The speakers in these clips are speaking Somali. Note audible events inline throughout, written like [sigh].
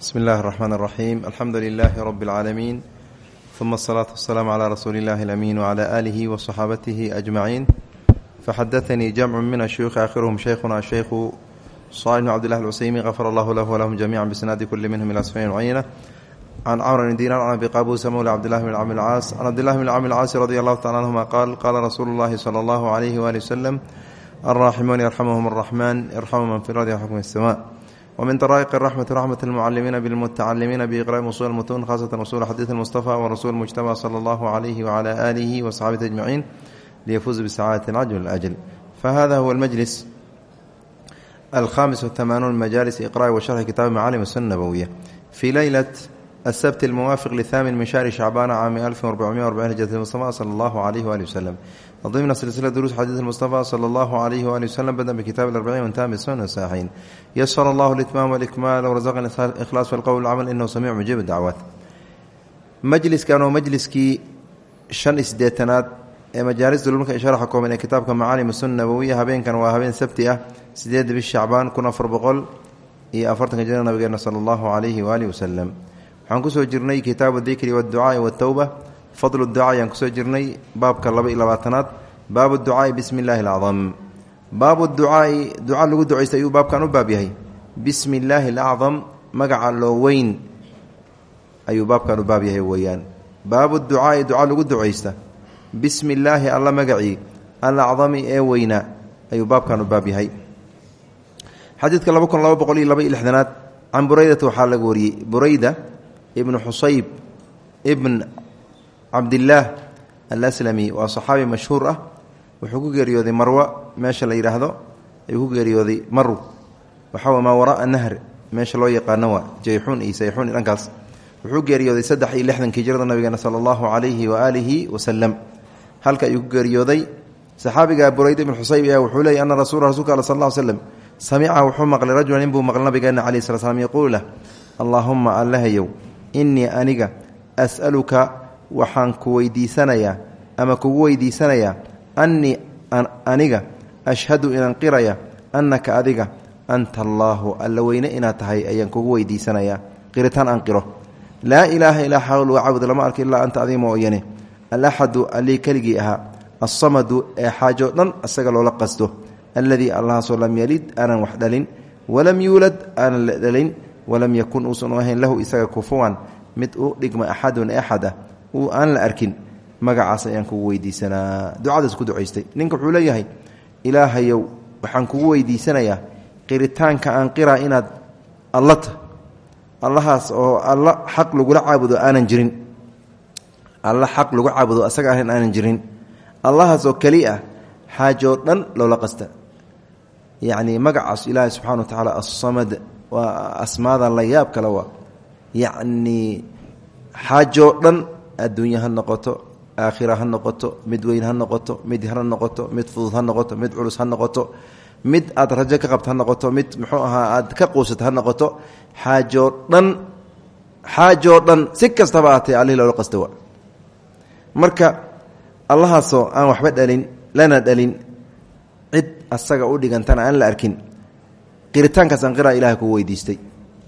bsmi اllahi الرحmn الرaxيm alxamdu لilh rb العaalamiin ثuma الصlaaةu والsلاam عlى rasuuli اllahi الأmin وعlى آlihi وصxaabatihi أجmaعiin faxadaثnii jamcu min الshuyuuخi akhirhm shaykhuna shaykhu صالح بن cبd لله الcuseymi غfr اllah lah wlahum جamiعا bsnaadi kuli minhm ilى sfan cayna can cmr bn dinar can abi qabusa mawla cbdillahi bn cami lcaas can cabdillahi bn cami lcaasi radi allahu tacala anhuma qaal qaala rasuulu llahi sala allahu alayhi waali wasalam alraaximuun yarxamuhum arraxmaan irxamu man fi lardi yaxkum الsma wmin daraa'iq raxmati raxmat اlmucalimiina bilmutacalimiina biiqraai usul mutun khasatan usul xadiid mustafa warasuul mujtaba sala allahu calayhi wacala aalihi wasaxaabati ajmaciin liyafuuza bisacaadati alcajl ajl fahada huwa almajlis alkhamis wahamaanuun majaalis iqra'i wa sharxi kitaabi macaalim sunna nabowiya fii leylat asabt almuwaafiq lihaamin min shahri shacbaana caami alfi warbacumiya warbaciin hijrati mustafa sala allahu calayhi waali wasalam ضمن سلسلة دروس حديث المصطفى صلى الله عليه وآله وسلم بدأ بكتاب الأربعين وانتهى بالسنة الصحيحين يسر الله الإتمام والإكمال ورزقنا الإخلاص في القول والعمل إنه سميع مجيب الدعوات مجلس كانوا مجلسكii شhan iyo sideetanaad ee majaalis dulmka sharaxa kooban ee kitaabka macaalim sunna nabowiya habeenkan waa habeen sabti ah sideedda bish shacbaan kun afar boqol iyo afartanka jira nabigeena sala allahu calayhi waalihi wasalam waxaan kusoo jirnay kitaabu dikri waducaai watowba fadlu ducaa ayaan ku soo jirnay baabka laba iyo labaatanaad. Baabu ducaai bismi illaahi alacdam baabu ducaai duca lagu ducaysta ayuu baabkan u baab yahay. Bismi illaahi alacdam magaca loo weyn ayuu baabkan u baab yahay weeyaan. Baabu ducaai duca lagu ducaysta. Bismi illaahi alla magacii alacdami ee weynaa ayuu baabkan u baab yahay. Xadiidka laba kun laba boqol iyo laba iyo lixdanaad can buraydata waxaa laga cabdillaah alaslami waa saxaabi mashhuur ah. Wuxuu ku geeriyooday marwa meesha la yidhaahdo ayuu ku geeriyooday maru waxaa maa wara'a nahr meesha loo yaqaano waa jayxuun iyo sayxuun iyo dhankaas. Wuxuu geeriyooday saddex iyo lixdankii jirada nabigeena sala allahu calayhi waaalihi wasalam halka ayuu ku geeriyooday saxaabiga burayda ibn xusayb ayaa wuxuu leeyay ana rasuula rasulka al sal ll slem samica wuxuu maqlay rajulan inbuu maqlay nabigeena calayi slat slam yaquulu lah allaahuma allahayow innii aniga as'aluka waxaan ku weydiisanayaa ama kugu weydiisanayaa annii aniga ashhadu inaan qiraya annaka adiga anta allaahu alla weyne inaad tahay ayaan kugu weydiisanayaa. Qiritaan aan qiro. Laa ilaaha ilaa xawl wacabud lama arko ilaa anta adiga mooyane alaxadu allii keligii ahaa alsamadu ee xaajo dhan asaga loola qasdo. Alladii allahaasoo lam yalid aanan wax dhalin. Walam yuulad aanan la dhalin walam yakun uusan u ahayn lahu isaga kufuwan. Mid u dhigma axadun axad ah aan la arkin. Magacaas ayaan kugu weydiisanaa. Ducadaas ku ducaystay. Ninka wuxuu leeyahay ilaahayow waxaan kugu weydiisanayaa qiritaanka aan qiraa inaad alla allahaas oo alla xaq lagula caabudo aanan jirin. Alla xaq lagu caabudo asaga ahayn aanan jirin. Allahaas oo keli ah xaajoo dhan loola qasta. Yacni magacaas ilaahay subxana wa tacaala assamad waa asmaada la kale waa. Yacnii xaajoo dhan adduunye ha noqoto aakhira ha noqoto mid weyn ha noqoto mid yar ha noqoto mid fudud ha noqoto mid culus ha noqoto mid aad rajo ka qabto ha noqoto mid muxuu ahaa aad ka quusato ha noqoto xaajoo dhan xaajoo dhan si kastaba aatee allihii loola qasta waa marka allahaasoo aan waxba dhalin lana dhalin cid asaga u dhigantana aan la arkin qiritaankaas aan qiraa ilahay kuu weydiistay.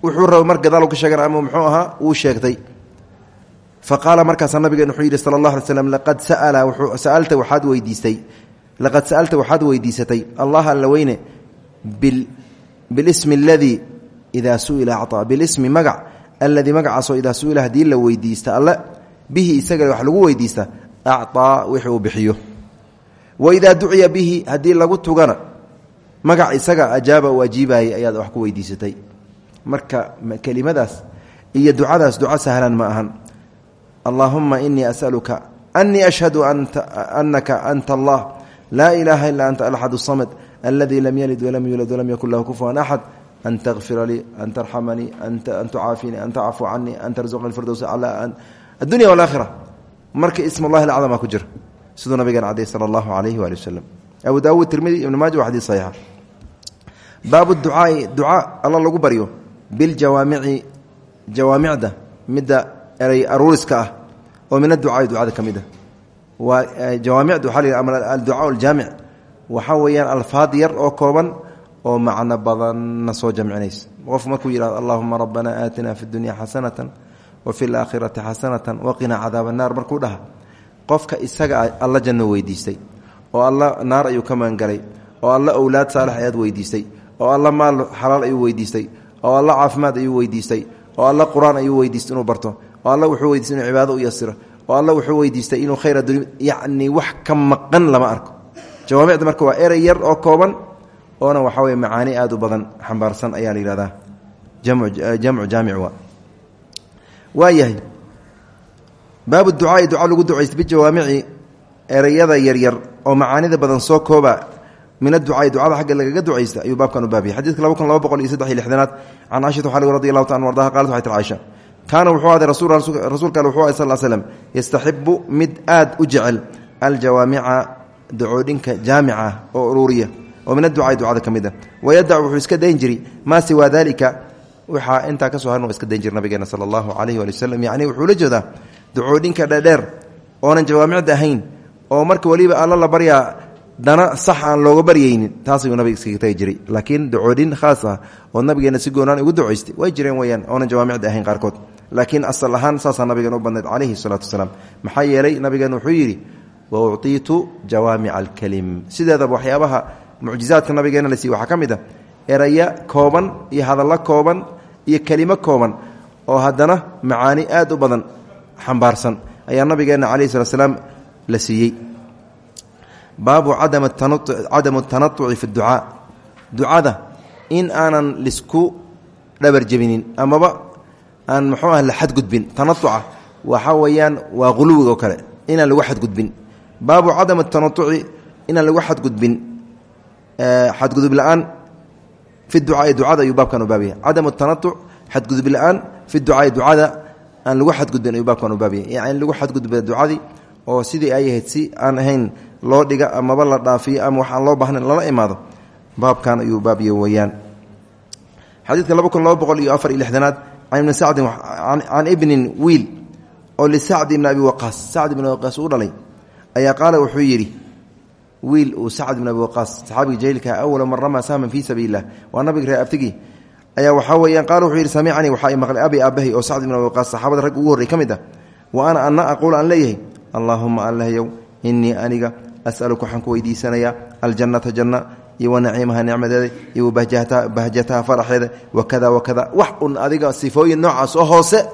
Wuxuu raba mar gadaal ka sheegan ama muxuu ahaa wuu sheegtay fa qaala markaasaa nabigeen wuxuu yidhi sala allah alay slam laqad sa'ala sa'alta waxaad weydiistay laqad sa'alta waxaad weydiisatay allah alla weyne bilismi aladii idaa su'ila acطaa bilismi magac alladii magacaasoo idaa su'ila haddii la weydiista alle bihi isaga wax lagu weydiista acطaa wixii uu bixiyo wa idaa duciya bihi haddii lagu tugana magac isaga ajaaba uu ajiibayay ayaad wax ku weydiisatay marka kelimadaas iyo ducadaas duco sahlan ma allaahuma inii asaluka anii ashhadu anaka anta allah. Laa ilaaha ila anta alaxad samad aladii lam yalid walam yuulad walam yakun lahu kufuwan axad an takfira lii an tarxamanii an tucaafinii an tacfu canii an tarzuqni firdows addunya walaakhira marka ism allahi acdama ku jira siduu nabigan cadey sala allahu alayhi waali wasalam abu daawuud tirmidi ibn maaja waa xadiis saxiixa baabu ducaai ducaa alla lagu baryo biljawaamici jawaamicda midda eray aruuriska ah oo min aducaai ducada ka mid a waa jawaamicda waxaa la yidhi ama alducaa aljaamic waxaa weeyaan alfaad yar oo kooban oo macno badanna soo jamcinaysa. Qof markuu yidhahdo allahuma rabbana aatina fi dunya xasanatan wa fi laakhirati xasanatan waqinaa cadaaba naar markuu dhaha qofka isaga alla janno weydiistay oo alla naar ayuu ka magangalay oo alla owlaad saalix ayaad weydiistay oo alla maal xalaal ayuu weydiistay oo alla caafimaad ayuu weydiistay oo alla qur'aan ayuu inuu barto oo alla wuxuu weydiistay inuu cibaado u yasiro oo alla wuxuu weydiistay inuu khayr addunya yacni wax ka maqan lama arko. Jawaamicda marka waa erey yar oo kooban oona waxaa weye macaani aad u badan xambaarsan ayaa la yihahdaa jamcu jaamic waa. Waayahay baabu ducaai duca lagu ducaysta bijawaamici ereyada yaryar oo macaanida badan soo kooba min aducaai ducada xagga lagaga ducaysta ayuu baabkan u baabiyay xadidka laba kun laba boqol iyo saddex iyo lixdanaad can caishata xali radi allahu ta an ardaha qalat waxay kaana wuxuu ahday rasuulka ale wuxuu ahay sal slm yastaxibu mid aad u jecel aljawaamica ducoodhinka jaamica oo uruuriya oo min aducaai ducada ka mid a wayadac wuxuu iska dayn jiri maa siwaa dalika waxaa intaa ka soo haran iska dayn jira nabigeena sala allahu calayhi waali wasalam yacni wuxuu la jeedaa ducoodhinka dheerdheer oonan jawaamicda ahayn oo marka weliba alla la baryaa dana sax aan looga baryaynin taas ayuu nabiga iskaga tagi jiray laakiin asal ahaan saasaa nabigeen u badnayd calayhi salaatu wasalaam. Maxaa yeelay nabigeen wuxuu yidhi wa uctiitu jawaamica alkalim. Sideedaba waxyaabaha mucjizaadka nabigeena la siiy waxaa ka mid a eraya kooban iyo hadallo kooban iyo kelimo kooban oo haddana macaani aad u badan xambaarsan ayaa nabigeenna calayhi salat slaam la siiyey. Baabu cadamu tanatuci fi ducaa. Ducada in aanan lisku dhabarjebinin amaba aan muxuu ah la xadgudbin tanauca waxaa weeyaan waa quluwiga oo kale inaan lagu xadgudbin. Baabu cadam tanauci inaan lagu xadgudbin xadgudub la'aan fi ducaai ducada ayuu baabkan u baabyahay cadam tanauc xadgudub la'aan fi ducaai ducada aan lagu xadgudbin ayuu baabkan u baabyahay yani lagu xadgudba ducadii oo sidii ay ahayd si aan ahayn loo dhiga amaba la dhaafiyo ama wax aan loo baahnayn lala imaado baabkan ayuu baabya weyaan xadiidka laba kun laba boqol iyo afar iyo lixdanaad can ibnin wiil oo lisacd ibni abi waqaas sacd ibn waqaas uu dhalay ayaa qaala wuxuu yidhi wiil uu sacd ibn abi waqaas saxaabiga jahiilkaa awala man ramaa sahman fii sabiili illah waa nabiga reer abtigii ayaa waxaa weyaan qaala wuxuu yidhi samicanii waxaa i maqlay abi aabahay oo sacd ibn abi waqaas saxaabada ragg ugu horrey ka mid ah wa ana ana aquul aan leeyahay allaahuma allahyow inii aniga as'aluka waxaan ku weydiisanayaa aljannata janna iyo wa naciimaha nicmadeeda iyo bahjataha faraxeeda wakada wakada wax un adiga sifooyin noocaas oo hoose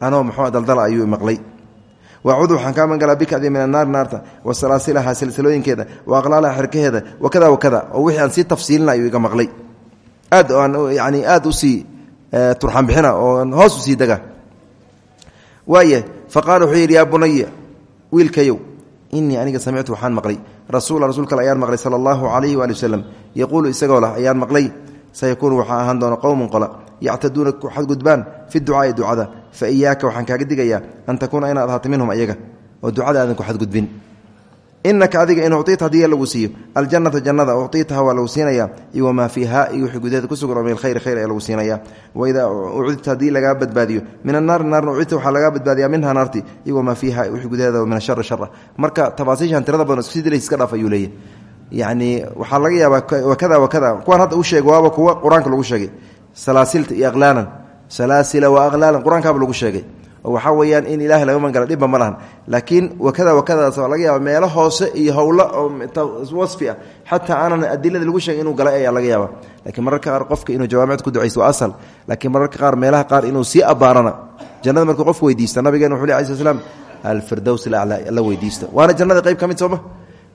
anoo muxuu daldala ayuu maqlay. Wacudu waxaan kaa magangalaa bika adi min annaari naarta wa salaasilaha silsilooyinkeeda wa aqlaalaha xerkaheeda wakada wakada oo wixii aan sii tafsiilina ayuu iga maqlay. Aad yani aad u sii turxan bixina oo hoos u sii dega waaya faqala wuxuu yidhi yaa bunaya wiilkayow inii aniga samictu waxaan maqlay. Rasuula rasuulka ale ayaan maqlay sala allahu calayhi waali wasalam yaquulu isagoo lah ayaan maqlay sayakuunu waxaa ahaan doona qowmun qola yactaduuna xadgudbaan fi ducaai ducada fa iyaaka waxaan kaaga digayaa an takuuna inaad ahaato minhum ayaga oo ducada aadan ku xadgudbin inaka adiga in ucطiita haddii lagu siiyo. Aljannata jannada ucطiitaha waa lagu siinaya iyo wamaa fiiha iyo wixii gudaheeda ku sugan oo khayr ayaa lagu siinaya waidaa ucdita haddii lagaa badbaadiyo min annaari naarna ucdita waxaa lagaa badbaadiyaa minha naarti iyo wamaa fiiha wixii gudaheeda min ashari shara marka tafaasiishan tirada badan isku sidila iska dhaaf ayuu leeyahy yacni waxaa laga yaabaa wakada wakada kuwaan hadda u sheegay waaba kuwa qur'aanka lagu sheegay. Salaasilta iyo aqlaalan. Salaasila wa aqlaalan qur'aankaaba lagu sheegay waxaa weeyaan in ilahay laga mangala dhibba ma laakiin wakada wakadaas laga yaaba meelo hoose iyo howlo oo wasfi ah. Xataa aanan adilada lagu sheegay inuu galay ayaa laga yaaba lakiin mararka qaar qofka inuu jawaamicd ku ducaysto waa asal. Laakiin mararka qaar meelaha qaar inuu sii abaarana jannada markuu qofku weydiista nabigeena wuxu le alai sl slam alfirdows la weydiista waana jannada qayb ka mid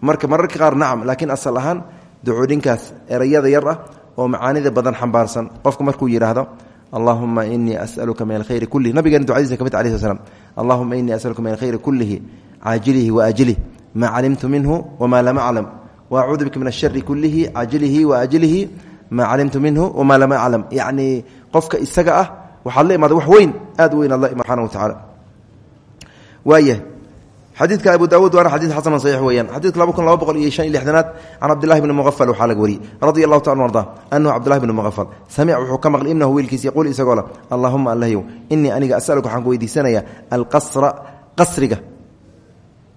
marka mararka qaar nacam laakiin asal ahaan ducuudhinkaas erayada yar ah oo macaanida badan xambaarsan. Qofku markuu yidhaahdo allahuma inii asaluka min alkhayri kullihi nabigeena ducadiisa ka mid alai sl allahuma inii asaluka min alkhayri kullihi caajilihi waajilih maa calimtu minhu wamaa lam aclam waacuudu bika min ashari kullihi caajilihi waajilihi maa calimtu minhu wamaa lam aclam yacni qofka isaga ah waxaad la imaada wax weyn aad u weyn alla subxana wa tacaala waayah xadiidka abu daawuud waana xadii xasan saxiix weeyaan. Xadidka laba kun laba boqol iyo shan iyo lixdanaad can cabdillahi bni muqafal waxaa laga wariyey. Radia allahu taala arda anahu cabdillahi bni muqafal samic wuxuu ka maqlay ibnahu wiilkiisa yaquul isagoo le allahuma allahyow inii aniga asaluka waxaan ku weydiisanayaa alqasra qasriga.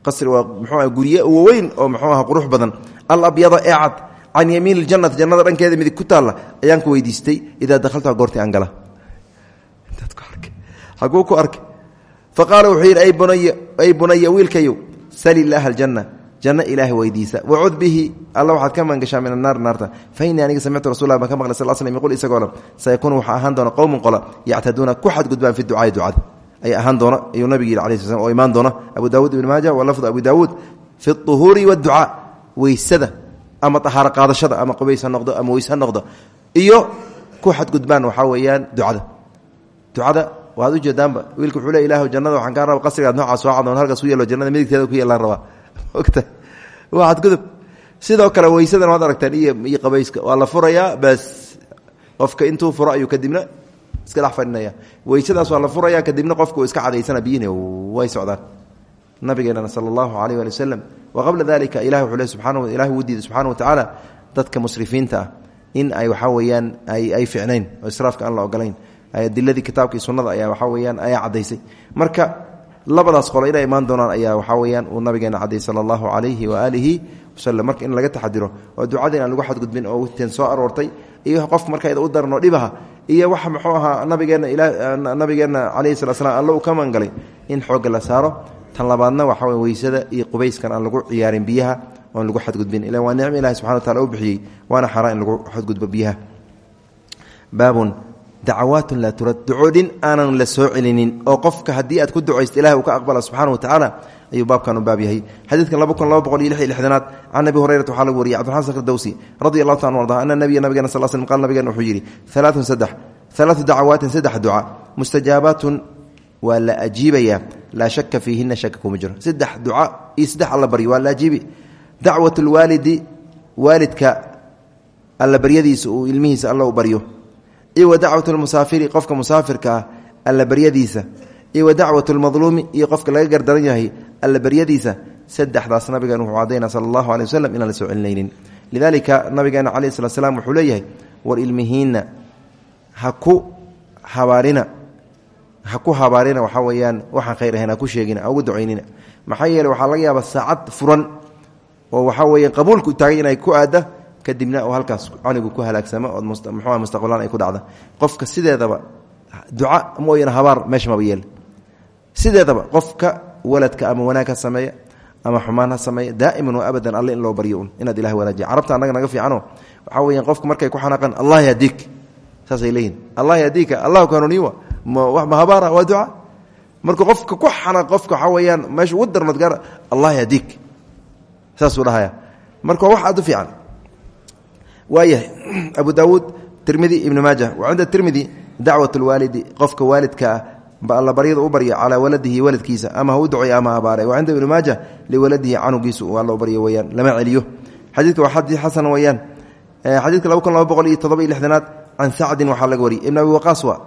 Qasri waa muxuu ah gurye waweyn oo muxuu aha qurux badan. Alabyada ee cad can yamiin اljanati jannada dhankeeda midig ku taalla ayaan ku weydiistay idaa dakhaltuha goortii aan gala faqaala wuxuu yidhi ay bunaya wiilkayow sal ilaaha aljanna janno ilaahay weydiisa wacud bihi alla waxaad ka maangashaa min annaar naarta fa innii aniga samictu rasul baan ka maqlay sal slm yquul isagoo dhan sayakuunu waxaa ahaan doona qowmun qola yactaduuna ku xadgudbaan fi ducaai ducada ayaa ahaan doona ayuu nabigi yidhi alai sl oo imaan doona abu daawuud ibn maaja wa lafdu abu daawuud fi uhuuri waadducaa weysada ama ahaaro qaadashada ama qubays ha noqdo ama weys ha noqdo iyo ku xadgudbaan waxaa weeyaan ducada. Ducada waad ujeedaanba wiilka wuxuu le ilah jannada waxaan kaa raba qasrigaad noocaas soo cadoon halkaas ku yeelo jannada midigteeda ku yeelaan rabaa. [laughs] Ogta waa xadgudub sidoo kale weysadan waad aragteen iyo iyo qabayska waa la furayaa bas qofka intuu furo ayuu kadibna iska dhex weysadaas waa la furaya kadibna qofku iska cadaysana biyihina way socdaan. Nabigeenana sala allahu alayh ali wasalam wa qabla dalika ilahi wuxuu le subxana ilahi wuu diiday wa tacaala dadka musrifiinta ah in ay waxaa weeyaan ay ficnayn oo israafka aan la ogolayn adiladii kitaabka iyo sunnada ayaa waxaa weyaan ayaa cadaysay marka labadaas qolo inay imaan doonaan ayaa waxaa weyaan uu nabigeena cadayy sala allahu calayhi waaalihi wasalam marka in laga taxadiro oo ducada inaan lagu xadgudbin oo teen soo aroortay iyo qof markayda u daranoo dhibaha iyo waxa muxuu ahaa nabigeenna nabigeenna calayhi sala slam alla uu ka in xoogga la saaro. Tan labaadna waxaa wey weysada iyo qubayskan aan lagu ciyaarin biyaha oon lagu xadgudbin. Ila waa nicmo ilahi subxana wa tacala u bixiyey waana xaaraan in lagu xadgudbo biyaha. Baabun dacawaatun laa turad ducoodhin aanan la soo celinin oo qofka haddii aad ku ducaysto ilahi uu ka aqbala subxana wa tacaala ayuu baabkan u baab yahay xadiidkan laba kun laba boqol iyo lix iyo lixdanaad can abi hurayrata waxaa lagu wariyay cbdiraxman sakr dawsi radi allahu taala arda ana nabiya nabigena sal slm qal nabigena wuxuu yidhi alaaun saddex alaatu dacawaatin saddex duca mustajaabaatun waa la ajiibayaa laa shaka fiihina shaka kuma jiro saddex duca iyo saddex alla baryo waa la ajiibi dacwat lwaalidi waalidka alla baryadiisa uu ilmihiisa alla u baryo iyo wa dacwat lmusaafiri qofka musaafirka ah alla baryadiisa. Iyo wa dacwat lmadluumi iyo qofka laga gardaran yahay alla baryadiisa. Saddexdaas nabigan wuxuu cadayna sala allahu aley waslem inaan la soo celinaynin. Lidaalika nabigeena wuxuu leeyahay war ilmihiinna ha ku habaarina ha ku habaarina waxaa khayr ahayn ha ku sheegina ugu ducaynina. Maxaa yeele waxaa laga yaabaa saacad furan oo waxaa weeye qabuulku taagay inay ku aadda kadibna oo halkaas canigu ku halaagsamo oo muxua mustaqbalaan ay ku dhacda. Qofka sideedaba duca mooyane habaar meesha maba sideedaba qofka waladka ama wanaag ha ama xumaan ha daa'iman wa abadan alle in loo baryo un inaad ilahi wanaajiya carabta annaga naga fiicano waxaa weeyaan qofka markay ku xanaaqaan allah yahdiik saasay leeyihiin allah yahdiika allahu kaanuniwa ma habaara waa duca? Markuu qofka ku xanaaq qofka waxaa meesha ugu darnood gaar allah yahdiik saasuu dhahaya marka wax aad u fiican waayahay abu daawuud tirmidi ibn maaja. Wa cinda tirmidi dacwat lwaalidi qofka waalidka ah alla baryada u barya calaa waladihi waladkiisa ama ha u ducay ama habaare wa cinda ibni maaja liwaladihi canugiisu alla u baryo weyaan lama celiyo. Xadiidka waa xadii xasan weyaan xadiidka laba kun laba boqol iyo todoba iyo lixdanaad can sacdin waxaa laga wariyay. Ibn abi waqaas wa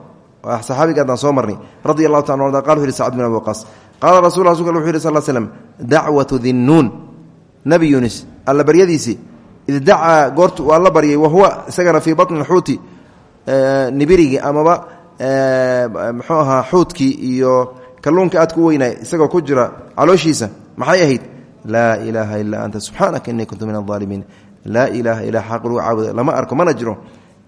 waa saxaabiga haddaan soo marnay radi allahu taala arda qal wuxu yhi sacd bin abi waqaas qaala rasul rasulka wuxu yhi sal alla baryadiisii id dacaa goortu waa la baryay wahuwa isagana fii batni xuuti nibirigii amaba muxuu ahaa xuutkii iyo kalluunka aad ku weynay isagoo ku jira calooshiisa maxay ahayd laa ilaaha ilaa anta subxaanaka inii kuntu min alaalimiin laa ilaaha ilaa xaq lagu caabuda lama arko mana jiro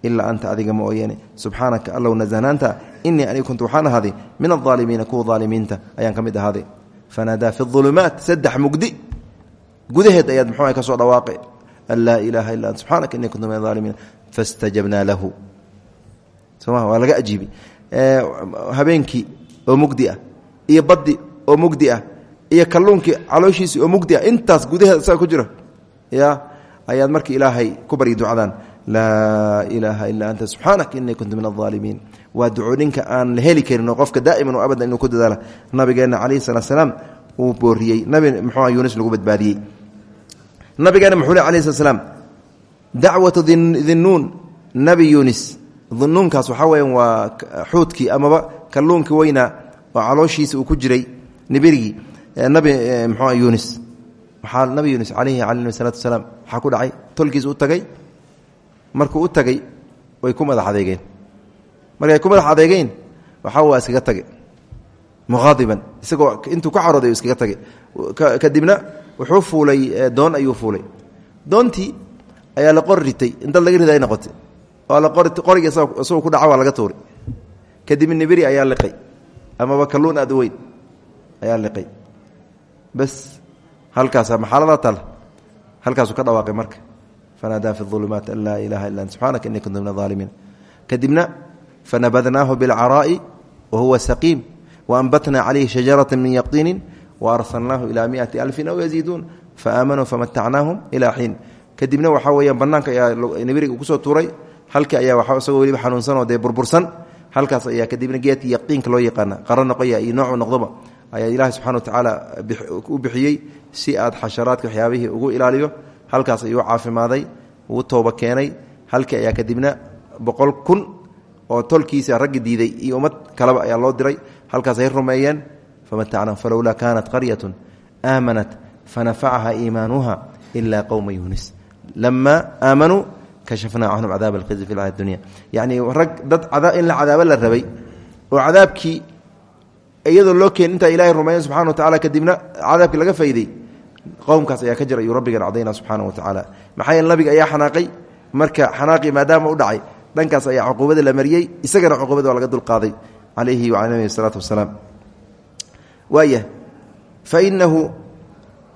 ilaa anta adiga ma ooyeene subxaanaka allow nasahnaanta inii aniga kuntu waxaan ahaaday min alaalimiina kuwa aalimiinta ayaan ka mid ahaaday fanaadaa fi ulumaat saddex mugdi gudaheed ayaad muxuu ka soo dhawaaqay an laa ilaaha illa ant subxaanaka inii kuntu min alaalimiin fastajabnaa lahu soma waa laga ajiibi habeenkii oo mugdi ah iyo baddi oo mugdi ah iyo kalluunkii calooshiisii oo mugdi ah intaas gudaheed isaga ku jira ya ayaad markii ilaahay ku baryi ducdaan laa ilaaha ilaa anta subxaanaka inii kuntu min alaalimiin waa ducooninka aan la heli karin oo qofka daa'iman oo abadan inuu ku dadaala nabigeenna lagu badbaadiyey nabigeena muxuu le alayhi slat slaam dacwatu dinnuun nabi yunis. Dunuunkaas waxaa weeyaan waa xuudkii amaba kalluunkii weynaa oo calooshiisa uu ku jiray nibirigii nabi muxua yunis. Waxaa nabi yunis calayhi calayhi salaatu wasalaam ku dhacay tolkiis u tagay. Markuu u tagay way ku madax adeegeen. Markay ku madax adeegeen waxaa waa iskaga tage muqaadiban isagoo intuu ka carooday iskaga tage kadibna wuxuu fuulay doon ayuu fuulay. Doontii ayaa la qori ritay laga riday noqotay. Oo la qori qoriga isagoo ku dhaca waa laga tuuray. Kadib nibiri ayaa liqay amaba kalluun aad weyn ayaa liqay. Bas halkaasa maxaalada tal? Halkaasuu ka dhawaaqay marka. Fanaadaa fi ulumaat an laa illa ant subxaanaka innii kuntu min aalimiin kadibna fanabadnaahu bilcaraa'i wa huwa saqiim waanbatnaa calayhi shajarata min yaqiinin waarsalnaahu ilaa miati alfin aw yaziiduun faaamanuu famatacnaahum ilaa xiin kadibna waxaa weyaan banaanka ayaa nibiriga ku soo tuuray halka ayaa wa isagoo weliba xanuunsanoo dee burbursan halkaas ayaa kadibna geedki yaqiinka loo yaqaana qara noqoya iyo noocu noqdoba ayaa ilaahay subxana wa tacaala u bixiyey si aad xasharaadka waxyaabihii ugu ilaaliyo halkaas ayuu caafimaaday uu tooba keenay halkii ayaa kadibna boqol kun oo tolkiisa raggi diiday iyo ummad kaleba ayaa loo diray halkaasay rumeeyeen famatacna falowlaa kaanat qaryatun aamanat fanafacaha iimaanuha ila qowma yunis lama aamanuu kashafnaa canhum cadaab alkhizi fi lxayaati dunya yacni rag dad in la cadaabo la rabay oo cadaabkii iyadoo loo keen intaa ilahay rumeeyen subxana wa tacala kadibna cadaabkii laga fayday qowmkaas ayaa ka jira ayuu rabbigan cadayna subxaana wa tacaala maxaa yeele nabiga ayaa xanaaqay marka xanaaqii maadaama u dhacay dhankaas ayaa cuquubada la mariyey isagana cuquubada waa laga dulqaaday calayhi wacala nabihi salaatu wasalaam waaya fainahu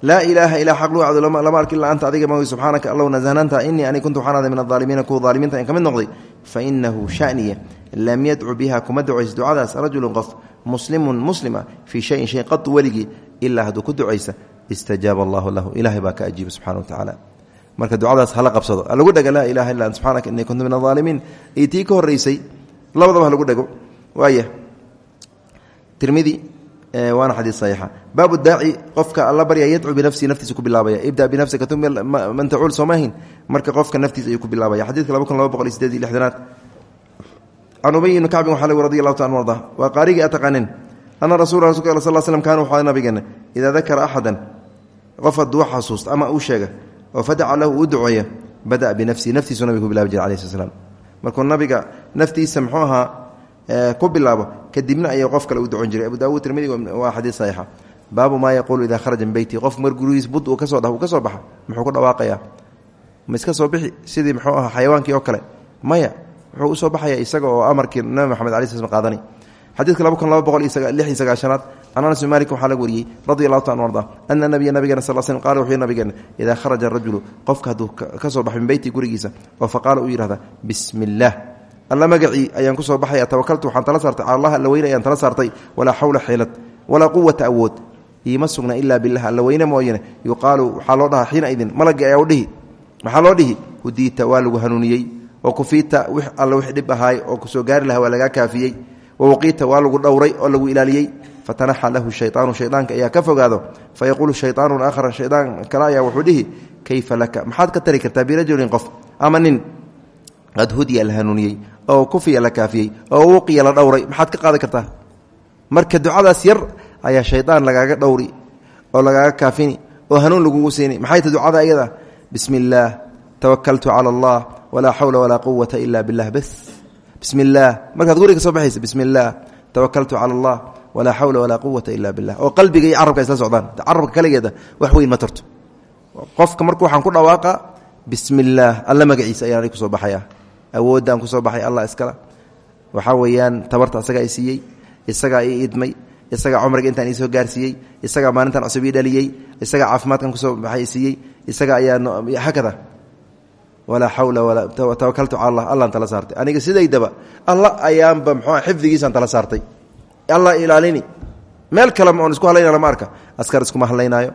laa ilaaha ilaa xaq luucdu lama arki illa anta adiga mawi subxaanaka allow nasahnaanta inii ani kuntu waxaan aday min adaalimiina kuwa aalimiinta in ka mid noqday fainahu shaniya lam yadcu biha kuma ducaysa ducadaas rajulun qof muslimun muslima fii shayin shay qadu weligii ilaa hadduu ku ducaysa istajaaba allahu lahu ilahay baa ka ajiiba subxana wa tacaala marka ducadaas hala qabsado halagu dhega laa ilaha illa ant subxaanaka inii kuntu min adaalimiin iyo tii ka labadaba halagu dhego waaya tirmidi waana xadii saxiixa. Baabu daaci qofka alla barya yadcuu binafsihi naftiisa ku bilaabaya. Ibda binafsika man tacuul soomahin marka qofka naftiisa ayuu ku bilaabaya. Xadidka laba kun laba boqol iyo sideed iyo lixdanaad. Can ubay bni kacbin waxaa lg radi allahu ta an arda waa qaarigii ataqanin ana rasula rasulka al sal slm kaana wuxuu nabigeena idaa dakara axadan qof hadduu xasuusta ama uu sheega oo fadaca lahu uu duceeya bada'a binafsihi naftiisuu nabiga ku bilabi jira alayh sl slam markuu nabiga naftiisa muxuu ahaa ku bilaabo kadibna ayay qof kale u ducon jiray. Abu daawud tirmidi waa xadiid saxiixa. Baabu maa yaquulu idaa kharaja min beyti qof mar gurigiis bud uu ka soo uu ka soo baxa muxuu ku dhawaaqayaa? Ma iska soo bixi? Sidii muxuu ahaa xayawaankii oo kale. Maya wuxuu u soo baxaya isaga oo amarkii nabi maxamed alai sl qaadani. Xadiidka laba kun laba boqol lix iyo sagaashanaad can anas bin malik waxaa laga wariyey radi allahu ta an arda ana nabiya nabigeena sal slm kharaja arajulu qofka hadduu ka soo min beyti gurigiisa oo faqaala uu yihahda alla magacii ayaan ku soo baxaya tawakaltu waxaan tala saartay. Cala allah alla weyne ayaan tala saartay. Walaa xawla xeelad walaa quwata awood. Iima sugna ilaa bilah alla weyne mooyane yuqaalu waxaa loo dhahaa xiina idin. Malagii ayaa dhihi. Maxaa loo dhihi hudiita waa lagu hanuuniyey. Wa kufiita wix alla wix dhib ahaay. Oo ku soo gaari lahaa waa lagaa kaafiyey. Wa waqiita waa lagu oo lagu ilaaliyey. Fatanaxa lahu shayaanu shaydaanka ayaa ka fogaado. Fayaquulu shaydaanun aakhara shaydaan kale ayaa wuxuu dhihi kayfa laka? Maxaad ka tari kartaa birajulin qof ama qad hudiya la hanuuniyey oo kufiya la kaafiyey oo wuqiya la dhowray. Maxaad ka qaadan kartaa? Marka ducadaas yar ayaa shaydaan lagaaga dhowri oo lagaaga kaafini oo hanuun lagugu siini. Maxay ta ducada iyada? Bismi illaah tawakaltu allah walaa xawla walaa quwata ila billah. Bas. Bismi illaah markaad guriga soo baxaysa bismi illaah tawakaltu allah walaa xawla walaa quwata ila billah. Oo qalbiga iyo isla socdaan. Carabka kaligeeda wax weyn ma tarto qofka marka waxaan ku dhawaaqa bismi illaah magaciisa ayaan ku soo baxaya awoodaan ku soo baxay allah iskala. Waxaa weeyaan tabarta isagaa i siiyey isagaa ii idmay isagaa cumriga intaan iisoo gaarsiiyey isagaa maalintan cusub ii dhaliyey isagaa caafimaadkan ku soo baxay siiyey isaga ayaa hakada. Walaa xawla walaa tawakaltu cala allah allaan tala saartay. Aniga sidaydaba alla ayaanba mxua xifdigiisaan tala saartay. Allah ilaalini. Meel kale oon isku hadlayna lama arka. Askar iskuma hadlaynaayo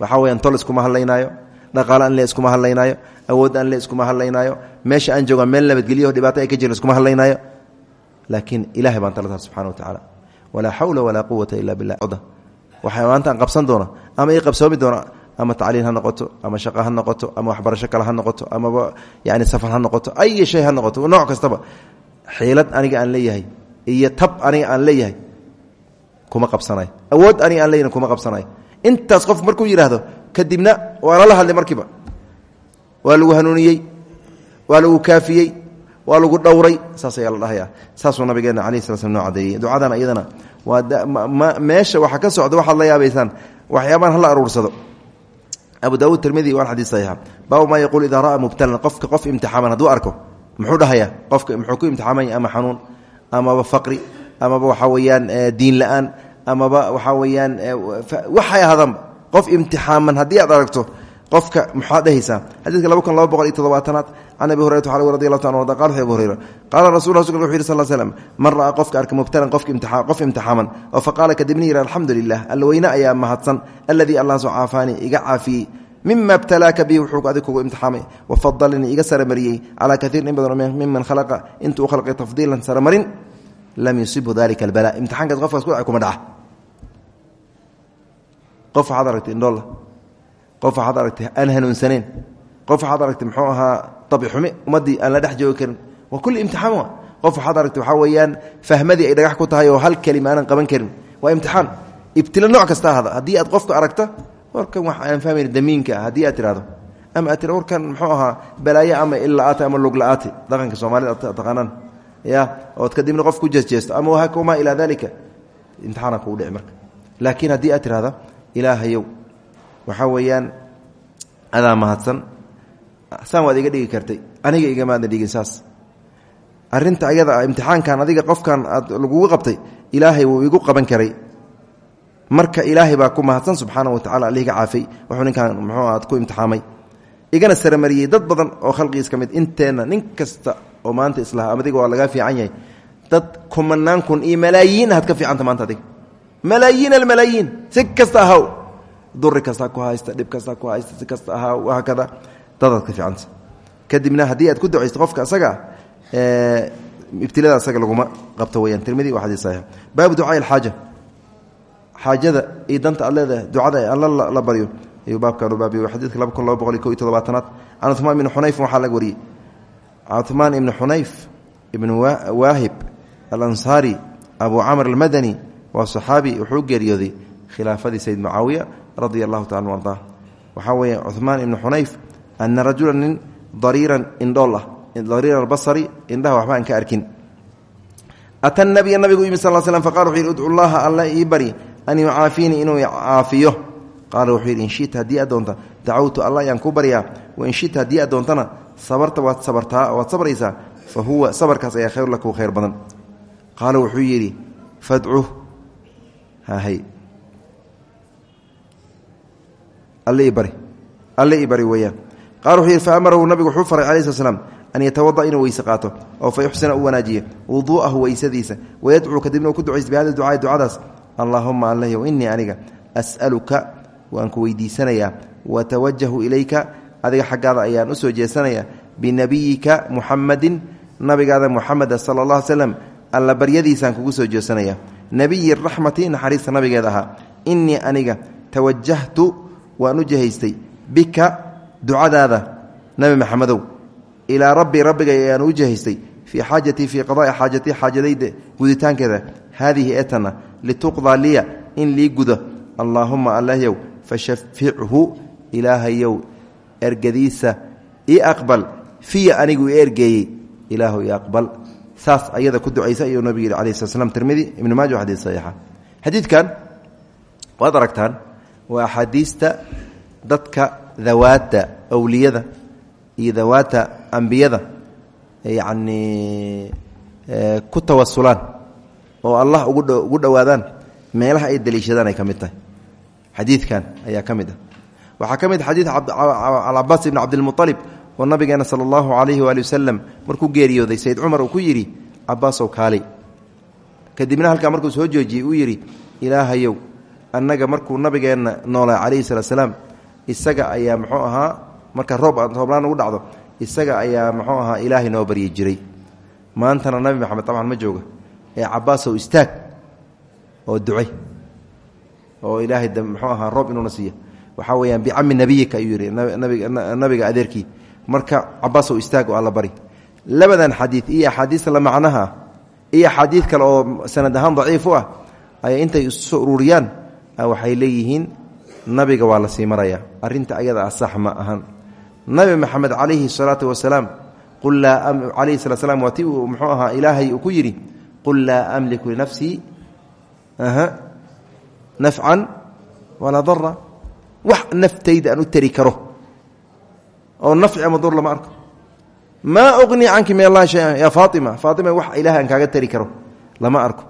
waxaa weyaan tol iskuma hadlaynaayo dhaqaale an le iskuma hadlaynaayo awood an le iskuma hadlaynaayo meesha aan jooga meel nabadgelyaho dhibaato ay ka jirin iskuma hadlaynaayo. Laakiin ilahay baan tala saar subxana wa tacaala. Walaa xawla walaa quwata ila billah waxaa maanta aan qabsan doona ama ii qabsoomi doona ama tacliin ha noqoto ama shaqa ha noqoto ama waxbarasho kale ha noqoto amaba yani safar ha noqoto ay shay ha noqoto nooc kastaba. Xiilad aniga aan leeyahay iyo tab aniga aan leeyahay kuma qabsanayo awood aniga aan leeyahay kuma qabsanayo intaas qof markuu yidhaahdo kadibna waa lala hadlay markiiba. Waa lagu hanuuniyey waa lagu kaafiyey waa lagu dhowray saas ayaa la dhahaya saasuu nabigeena alayh sala slam noo cadeeyey. Ducadan iyadana waa meesha waxa ka socda waxaad la yaabaysaan waxyaabaan hala aruursado. Abu daawud tirmidi waa xadii saxiixa. Baabu maa yaquul idaa ra'a mubtalan qofka qof imtixaaman hadduu arko muxuu dhahayaa? Qofka muxuu ku imtixaamanya ama xanuun amaba faqri amaba waxaa weeyaan diin la'aan amaba waxaa weeyaan waxay ahadanba qof imtixaaman haddii aad aragto qofka maxaad dhehaysaa xadiidka laba kun laba boqol iyo toddobaatanaad can abi hurayrat waxaa radi allahu ta arda qala wuxu abu hurayra qaala rasul rasulka wuxu yidhi sal slam man ra'aa qofka arka mubtalan qofka qof imtixaaman. Oo faqaala kadibna yidhi alxamdu lilah alla weyne ayaa mahadsan alladii allah soo caafaanii iga caafiyey. Mima btalaaka bihi wuxuu adig kugu imtixaamay. Wafadalanii iga saramariyey. Calaa kaiirin in badan miman khalaqa intuu u khalqay tafdiilan saramarin lam yusibhu dalika albala. Imtixaankaas qofkaas ku dhac kuma dhaca qof waxaad aragtay indhoolla qof waxaad aragtay aan hanuunsaneen qof waxaad aragtay muxuu ahaa abixumi ummaddii aan la dhex joogi karin. Waa kulli imtixaan wa qof waxaad aragtay waxaa weeyaan fahmadii ay dhagax ku tahay oo hal kelima aanan qaban karin. Waa imtixaan. Ibtilo nooc kasta ahada haddii aad qofka aragta warkan wax aan fahmayn damiinka ah haddii aad tirahdo ama aad tira warkan muxuu ahaa balaayo ama illa'aati ama lugla'aati dhaqanka soomaalida ad taqaanaan. Ya ood kadibna qof ku jeesjeesto ama wamaa ilaa dalika imtixaana kugu dhici marka. Laakiin haddii aad tirahda ilaahayow. Waxaa weeyaan adaa mahadsan saan waad iga dhigi kartay. Aniga igamaadna dhigin saas. Arinta ayada imtixaankan adiga qofkan aad lagugu qabtay ilaahay wuu igu qaban karay. Marka ilaahay baa ku mahadsan subxaana wa tacala alihiga caafay wuxuu ninkan muxuu aad ku imtixaamay. Igana saramariyey dad badan oo khalqigiis ka mid inteenna nin kasta oo maanta islaha adiga waa lagaa fiican yahay. Dad kumanaan kun iyo malaayiin aad ka fiicanta maanta adiga malaayiin almalaayiin si kasta ahaw. Duri kasta ku haysta dhib kasta ku haysta si kasta ahaa haakada dadaad ka fiicanta kadibna haddii aad ku ducaysto qofka asaga ibtilada asaga laguma qabto weyaan tirmidi waa xadiis saxiix baabu ducaai alxaaja. Xaajada iyo danta aad leedahay ducada alla la baryo ayuu baabkan u baabiyo xadiidka laba kun laba boqol iyo ko iyo toddobaatanaad. Can cumaan ibni xunayf waxaa laga wariyey. Cumaan ibni xunayf ibni waahib alansaari abu camr almadani waa saxaabi wuxuu geeriyooday khilaafadii sayd mucaawiya radia allahu taala anu ardaa waxaa weeye cumaan ibni xunayf ana rajula nin dariiran ah dariira albasari indhaha waxba aan ka arkin. Ata nabiya nabigu yimi sal slm faqala wuxuu yidhi udcu llaha alla ii bari an yucaafiinii inuu caafiyo. Qaala wuxuu in shita haddii aad doonta dacawtu alla ayaan ku baryaa shita haddii aad doontana sabarta waad sabartaa waad sabraysaa fa huwa sabarkaas ayaa khayr laku khayr badan. Qaala wuxuu yidhi fadcuh amarahu nabigu wuxuu faray slat slam an yatawada inuu weyse qaato oo fa yuxsina u wanaajiye wuduu'ahu weysadiisa wayadcuu kadibna uu ku ducaysa bihada ducaai ducadaas. Allaahuma allahyow innii aniga as'aluka waan ku weydiisanayaa watawajahu ilayka adiga xaggaada ayaan u soo jeesanayaa binabiyika muxamadin nabigaada muxameda sala allah slem alla baryadiisaan kugu soo jeesanayaa nebiyi raxmati naxariista nabigeeda ahaa. Innii aniga tawajahtu waan u jihaystay bika ducadaada nabi maxamedow. Ilaa rabbi rabbiga ayaan u jihaystay fii xaajatii fii qadaai xaajatii xaajadayda guditaankeeda. Haadihi etana lituqdaa liya in lii gudo. Allaahuma allahyow fashafichu ilaahayow ergadiisa ii aqbal. Fiya anigu i ergeeyey ilaahu i aqbal saas ayada ku ducaysa ayuu nabigu yidhi alayh slat slam tirmidi ibnu maaja wa xadiis saxiixa xadiidkan waad aragtaan waa dadka dawaadda awliyada iyo dawaata ambiyada yacni ku tawasulaan oo allah ugu dhowaadaan meelaha ay daliishadaan ay ka mid tahay xadiidkan ayaa ka mid ah waxaa ka mid xadiid alcabaas ibn cabdilmualib oo nabigeena sala allahu calayhi waali wasalam markuu geeriyooday sayd cumar uu ku yidhi cabaasow kaalay kadibna halkaa markuu soo joojiyey uu yidhi ilaahayow annaga markuu nabigeenna noolaa calayhi salaat slaam isaga ayaa muxuu ahaa marka roob rooblaan ugu dhacdo isaga ayaa muxuu ahaa ilaahay noo baryi jiray. Maantana nabi maxamed tabcan ma jooga ee cabaasow istaag oo ducay oo ilaahay muxuu ahaa roob inuuna siiya. Waxaa weyaan bicami nabiyika ayuu nabiga adeerkii marka cabaasow istaag alla bari. Labadan xadiid iyo axaadiista la macnaha ah iyo axaadiid kale oo sanad ahaan daciif ah ayay intay isusoo ururiyaan waxay leeyihiin nabiga waa la sii maraya. Arinta ayada ah sax ma ahan. Nabi maxamed calayhi salaatu wasalaam calayhi salat slam waa ti uu muxuu ahaa ilaahay uu ku yidhi qul laa amliku linafsii nafcan walaa dara wax naftayda aan u tari oo nafci ama dur lama arko. Maa uqni canki min allahi shay-an yaa faatima. Faatima wax ilahay aan kaaga tari karo lama arko.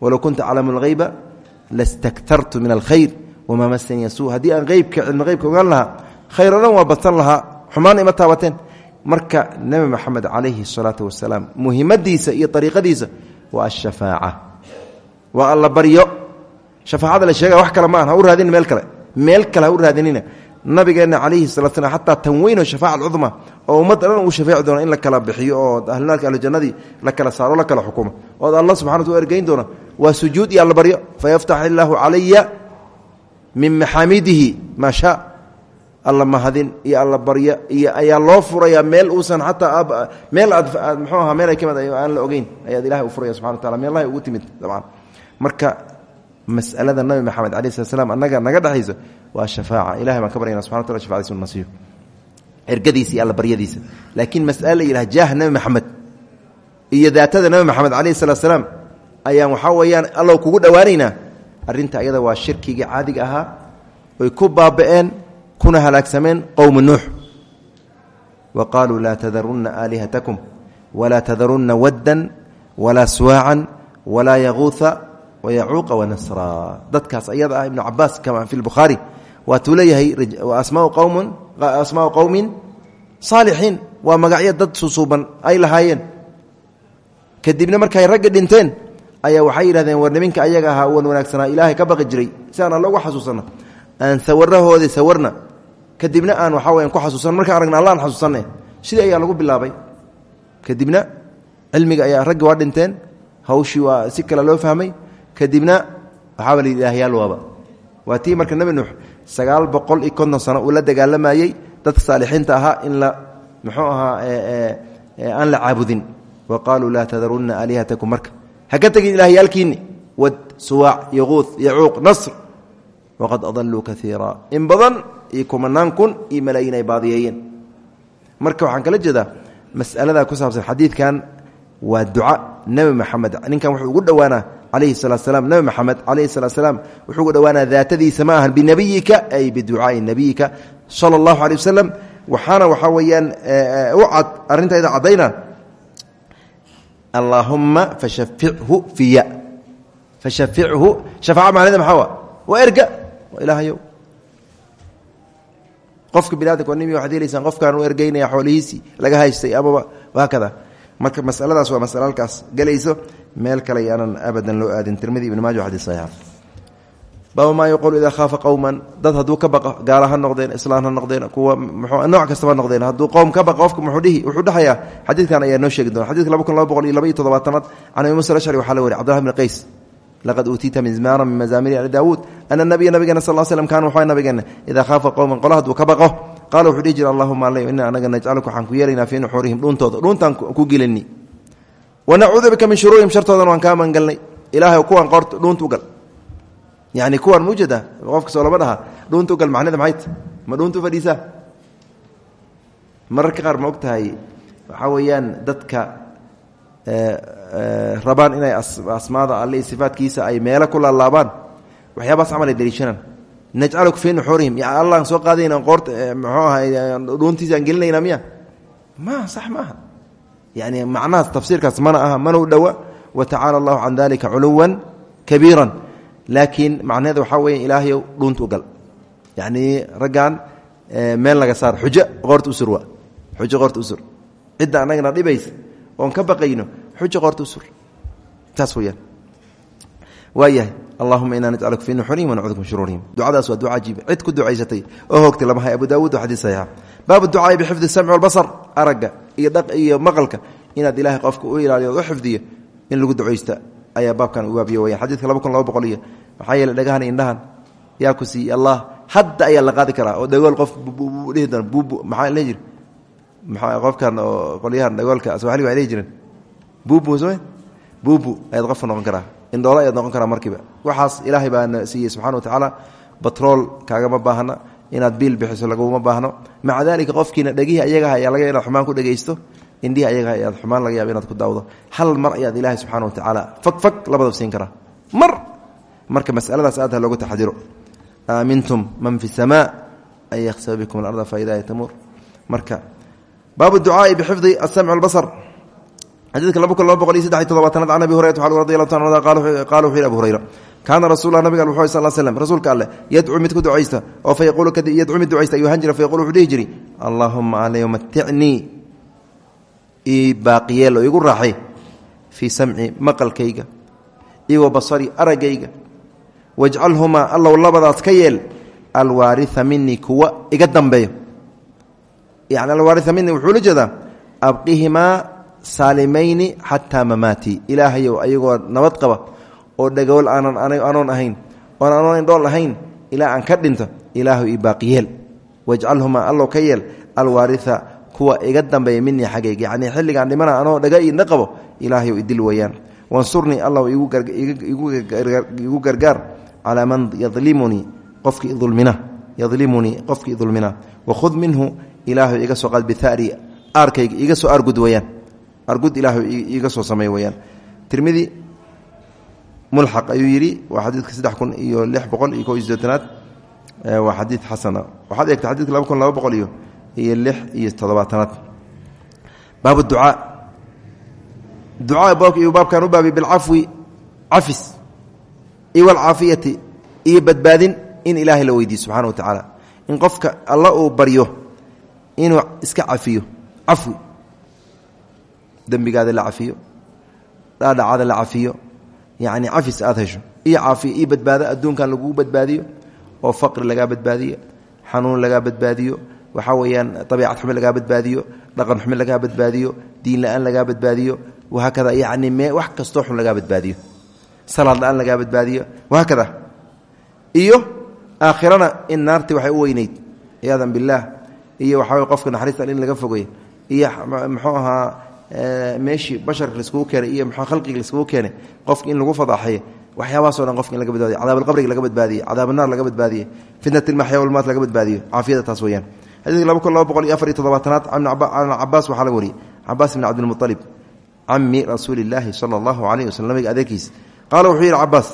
Walow kunta aclamu alhayba lastaktartu min alkhayr wamaa masani yasu haddii aan eybka cilmi eybka ogaan lahaa khayr o dhan waa badsan lahaa. Xumaan ima taabateen. Marka nebi maxamed calayhi salaatu wasalaam muhimadiisa iyo ariiqadiisa waa ashafaaca waa alla baryo. Shafaacada la sheega wax nabigeenna calayhi salatu slam xataa tan weyn oo shafaaca alcudma oo ummadda dhan uu shafeeci doono in la kala bixiyo oo ahlunaarka ahlujannadii la kala saaro la kala xukumo ood alla subxana wata u ergeyn doona waa sujuud iyo alla baryo fayaftax illaahu calaya min maxaamidihi maa shaa. Alla mahadin iyo alla baryo iyo ayaa loo furaya meel uusan xataa meel aad mxuu meel ay ka mid aan la ogeyn ayaad ilahay u furaya subxana wa tacala meelahay ugu timid dabcan. Marka masalada nabi maxamed alai slat slam annaga naga dhexayso waa shafaaca. Ilahay baan ka baryana subxana wataala shafacdiisa inu nasiyo ergadiisa iyo alla baryadiisa. Laakiin mas'ale la yidhaha jaah nabi iyo daatada nabi maxamed calayhi salaat slaam ayaan waxaa weeyaan allow kugu dhowaanaynaa arrinta ayada waa shirkigii caadiga ahaa oy ku baaba'een kuna halaagsameen qowmu nuux. Wa qaaluu laa tadarunna aalihatakum walaa tadarunna waddan walaa suwaacan walaa yaquuha wayacuuqa wanasraa dadkaas ayada ah ibnu cabaas kama fi lbukhaari waatuu leeyahay asmaau qowmun asmaau qowmin saalixiin. Waa magacyo dad susuuban ay lahaayeen. Kadibna markay ragga dhinteen ayaa waxay yidhahdeen war niminka ayaga ahaa wan wanaagsanaa ilaahay ka baqi jiray. Si aan alla uga xasuusanno aan sawarahoodii sawarna. Kadibna aan waxaa weyan ku xasuusan markaan aragna alla aan xasuusanne sidii ayaa lagu bilaabay. Kadibna cilmiga ayaa raggi kadibna waxaaba la ilaahyaal waaba. Waa tii marka nuux sagaal boqol iyo konton sano uu la dagaalamayey dadka saalixiinta ahaa in la muxuu ahaa aan la caabudin. Wa qaaluu laa tadarunna aalihatakum. Marka ha ka wad suwaac yaquud yacuuq nasr. Waqad adaluu kaiira in badan iyo kun iyo malaayiin marka waxaan kala jeedaa mas'alada ku saabsan xadiidkan waa duca nebi maxamed. Ninkan wuxuu ugu dhowaanaa calayhi salaat slam nebi maxamed calayhi salaat slaam wuxuu ugu dhowaanaa daatadiisa ma ahan binebiyika ay biducaai nebiyika sala allahu aley wasalam waxaana waxaa weeyaan u cad arrintayda caddayna allaahumma fashafichu fiya fashafichu shafaaca macneda maxaa waa? Waa erga waa ilaahayow. Qofka biniadamka nimi waxad helaysaan qofkaan u ergeynaya xoolihiisii laga haystay amaba wahaakada marka masaladaas meel kale yaanan abadan loo aadin. Tirmidi ibn maaja xadii saxiixa baaba maa yaquulu idaa khaafa qowman dad hadduu ka baqo gaala ha noqdeen islaan ha noqdeen kuwa mxuu nooc kastaba noqdeen. Hadduu qowm ka baqo qofka muxuu dhihi wuxuu dhahayaa xadiidkan ayaa noo sheegi doona. Xadidka laba kun laba boqol iyo laba iyo toddobaatanaad can abi musa ashcri waxaa la wari cbdullah bn qays laqad uutiita mizmaara min mazaamiri ali daawuud ana nabiya nabigeena sal slm kaana waxaa nabigeena idaa khaafa qowman qola hadduu ka baqo qaala wuxuu dhihi jira allahuma ina anaga najcaluka waxaan ku yeelaynaa fii nuxuurihim dhuuntooda dhuuntaan ku gelini wanacuudu bika min shuruurihim shartoodana waan kaa magangalnay ilaahay kuwan qoort dhuunta ugal yani kuwan mujada qofka soo lama dhaha dhuunta ugal macneda maxayt ma dhuunta u fadhiisaa mararka qaar ma og tahay waxaa weeyaan dadka rabaan inay asmaada alle sifaadkiisa ay meelo ku laalaabaan waxyaabaas camal ay daliishanaan najcaluk fii nuxuurihim allaan soo qaadayna qoort muxuu ahay dhuuntiisa aan gelinayna miya yani macnahaas tafsiirkaas mana aha mana u dhowa wa tacaala allahu can dalika culuwan kabiira laakiin macnaheeda waxaa weya ilaahyow dhuunta ugal yacnii raggan meel laga saar xujo qoorta usur wa xujo qoorta usur cidda annagana dhibaysa oon ka baqayno xujo qoorta usur taas weyaan waayahay allahuma inaa najcaluka fii nuxurihim wanacuuduka min shuruurihim ducadaas waa duca cajiiba cid ku ducaysatay oo hoogtay lama hay abu daawuud waa xadiis saxiixa baabu ducaai bixifdi samci walbasar aragga iyo dhaq iyo maqalka. Inaad ilaahay qofka u ilaaliyo o u xifdiyo in lagu ducaysta ayaa baabkan u waabiyo weyaan xadidka laba kun laba boqol iyo maxaa yeele dhagahan indhahan yaa ku siiyey allah hadda ayaa la qaadi karaa oo dhagool qof dhihi doona buubu maxaa lehi jiri maa qofkan oo qolyahan dhagoolka aswaxliga waxay lehi jireen? Buubu soo buubu ayaad qofka noqon karaa indhoolo ayaad noqon karaa markiiba. Waxaas ilaahay baana siiyey subxana wa tacaala batrool kaagama baahna inaad biil bixiso laguma baahno. Maca qofkiina dhegihii ayagaha ayaa laga inaad xumaan ku dhegaysto indhihi ayagaha ayaad xumaan laga yaaba inaad ku daawdo. Hal mar ayaad ilaahay subxana wa tacaala fag fag labadab siin karaa. Mar! Marka masaladaas aad ha looga aamintum man fi samaa an yakhsifa bikum alarda faidaa tamuur marka baabu ducaai bixifdi asamci walbasar xadiidka laba kun laba boqol iyo saddex iyo todobaatanaad can abi hurayrat waxaa radi allahu taala qala wuxuu yihi abu hurayra kaana rasulla nabiga al wuxu sal slm rasuulka alleh yadcuu mid ku ducaysta oo fa yaquulu kadib yadcuu mid ducaysta ayuu ahaan jira fa yaqulu wuxuu dhihi jiri allaahuma aley maticnii ii baaqiyeel oo igu raaxay fii samci maqalkayga iyo wa basari araggayga wajcalhumaa allow labadaas ka yeel alwaaria minii kuwa iga dambeeyo. Yani alwaaria minii wuxuu la jeedaa abqihimaa saalimayni xataa mamaatii ilaahayow ayagoo nabad qaba oo dhagool aanan anoon ahayn oon anoon indhool ahayn ilaa aan ka dhinto ilaahu ii baaqiyeel wajcalhumaa allow ka yeel alwaaria kuwa iga dambeeya minii xaggayga. Yacnii xilligaan dhimana anoo dhaga indha qabo ilaahayow idil weeyaan. Wansurnii allow igu gargaar. Calaa man yalimunii qofkii ulmina yadlimunii qofkii dulmina. Wakhud minhu ilaahu iga soo qaad biari aarkayga iga soo aargud argud ilaahu iga soo samey weyaan tirmidi mulxaq ayuu yidhi waa xadiidka saddex iyo lix boqol iyo ko iyo sideetanaad waa xadiid xasana. Waxaad eegtay xadidka laba kun iyo iyo lix iyo toddobaatanaad. Baab ducaa ducaa iyo baabkan u baabiy bilcafwi cafis iyo walcaafiyati iyo badbaadin in ilaahay la weydiiyo subxana wa tacaala. In qofka alla uu baryo inuu iska cafiyo cafwi dembigaada la cafiyo dhaadhacaada la cafiyo yacni cafis aad hesho. Iyo caafiyo iyo badbaado adduunkan lagugu badbaadiyo oo faqri lagaa badbaadiyo xanuun lagaa badbaadiyo waxaa weeyaan abiicad xumi lagaa badbaadiyo dhaqan xumi lagaa badbaadiyo diin la'aan lagaa badbaadiyo wahaakada yacni me wax kastoo xun lagaa badbaadiyo salaad la'aan lagaa badbaadiyo wahaakada iyo aakhirana in naartii waxay u weyneyd ciyaadan billaah iyo waxaa qofka naxariistan in laga fogey iyo muxuu ahaa meeshii basharka laiskugu keenay iyo mxuu khalqiga laiskugu keenay qofka in lagu fadaaxeeyo waxyaabahaso dhan qofka laga badbaadiyo cadaab alqabriga laga badbaadiye cadaab annaar laga badbaadiye fitnat ilmaxya walmaat laga badbaadiyo caafiyada taas weyaan xadiidka laba kun laba boqol iyo afar iyo toddobaatanaad can cabaas waxaa laga wariyey cabaas bn cabdilmualib cami rasuuli illaahi sala allahu calayh waslm nabiga qaala wuxuu yidhi cabaas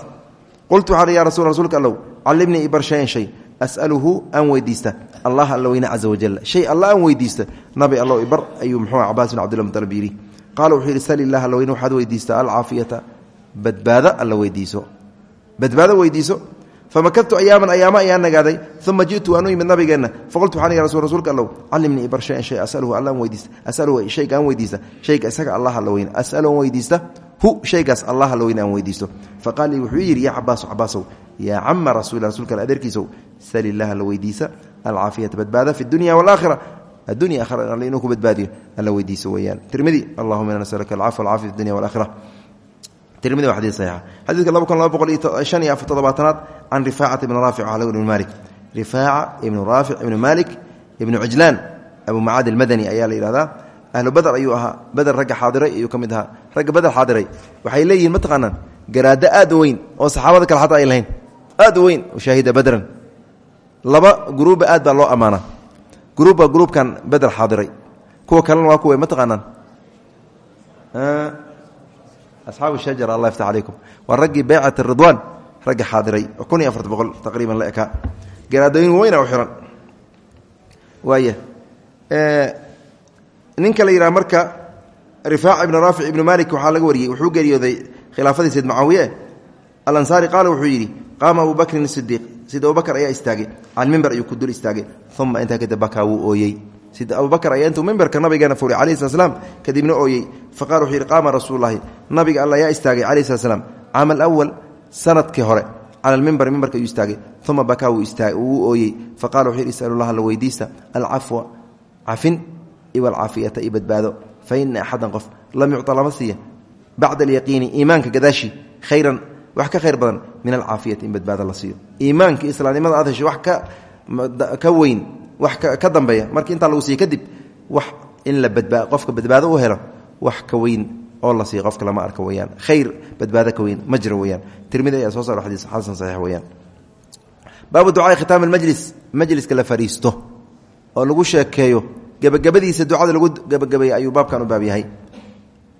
qultu waxaa ya rasul rasuulka allow callimnii ibar shayan shay as'aluhu aan weydiista. Allah alla weyne caza wajal shay alla aan weydiista. Nabi allow ibar ayuu muxuu cabaas bin cabdilmualib yidhi. Qaala wuxuu yidhi sal illah alla weyne waxaad weydiistaa alcaafiyata. Badbaado alla weydiiso. Badbaado weydiiso. Famakadtu ayaaman ayaamo ayaan nagaaday. Uma ji'tu waan u yimid nabigeenna. Faqultu waxaan ya rasuulka allow. Callimnii ibar shayan shay asaluhu alla aan weydiista. Asaluhu shayga aan weydiista. Shayga isaga allah alla weyne. As'alu aan hu shaygaas allah alla weyne aan weydiisto. Faqaal wuxuu yidhi yaa cabaaso cabaasow yaa cama rasuul rasuulka adeerkiisow sal illah alla weydiisa alcaafiyata badbaada fi dunya walaakhira addunya akhira alle inuu ku badbaadiyo weydiiso weeyaan. Tirmidi allahuma ina nasaluka alcafwa walcaafiya fi dunya walaakhira tirmidi waa xadiis saxiixa. Xadiidka laba kun laba boqol iyo shan iyo afar toddobaatanaad can rifaacata ibni raafic waxaa laga ibnu malik rifaaca ibnu raafic ibnu malik ibnu cujlaan abu macaad almadani ayaa la yidhahdaa ahlu badr ayuu ahaa. Beder ragga xaadiray ayuu ka mid ahaa. Ragga beder xaadiray. Waxay leeyihiin mataqaanaan garaaddo aad weyn oo saxaabada kale xataa ay lahayn. Aad u weyn shaahida badran. Laba gruubba aad baa loo ammaanaa. Gruubba gruubkan beder xaadiray. Kuwa kalena waa kuwa mataqaanaan asxaabu shajara allah yaftax calaykum. Waa raggii beycat ridwaan ragga xaadiray kun iyo boqol taqriiban la ekaa. Garaadooyin weyna u xihan waaya ninka la yidhaha marka rifaac ibn raafic ibnu malik waxaa laga wariyey wuxuu geeriyooday khilaafadii sayd mucaawiye. Alansaari qaala wuxuu yidhi qaama abu sidiiq sida abubakr ayaa istaagay cal mimber ayuu ku dul istaagay. Uma intaa kadib bakaa wuu ooyey. Sida abubakr ayaa intuu mimberka nabigeena furay calayi slat slam kadibna ooyey. Faqala wuxuu yidhi qaama rasuululahi nabiga alla ayaa istaagay calayh slat slam caama alawal sannadkii hore cala almimber mimberka ayuu istaagay. Uma bakaa wuu ooyey. Faqala wuxuu yidhi isalullaha la weydiista. Alcafwa cafin iwalcaafiyata i badbaado fa ina axadan qof lam yucطa lama siiya bacda alyaqiini iimaanka gadaashi khayran wax ka khayr badan min alcaafiyati in badbaado la siiyo iimaanka islaamnimada aad hesho ka weyn wax ka dambeeya marka intaa lagu siiyo kadib wax in la badbaa qofka badbaado u helo wax ka oo la siiyo qofka lama arka weyaan khayr badbaado ka weyn ma jiro weyaan soo saaro xadiis xasan saxiix weyaan baabu ducaai khitaam almajlis majliska la fariisto oo lagu sheekeeyo gebagabadiisa ducada lagu gebagabeeyey ayuu baabkan u baab yahay.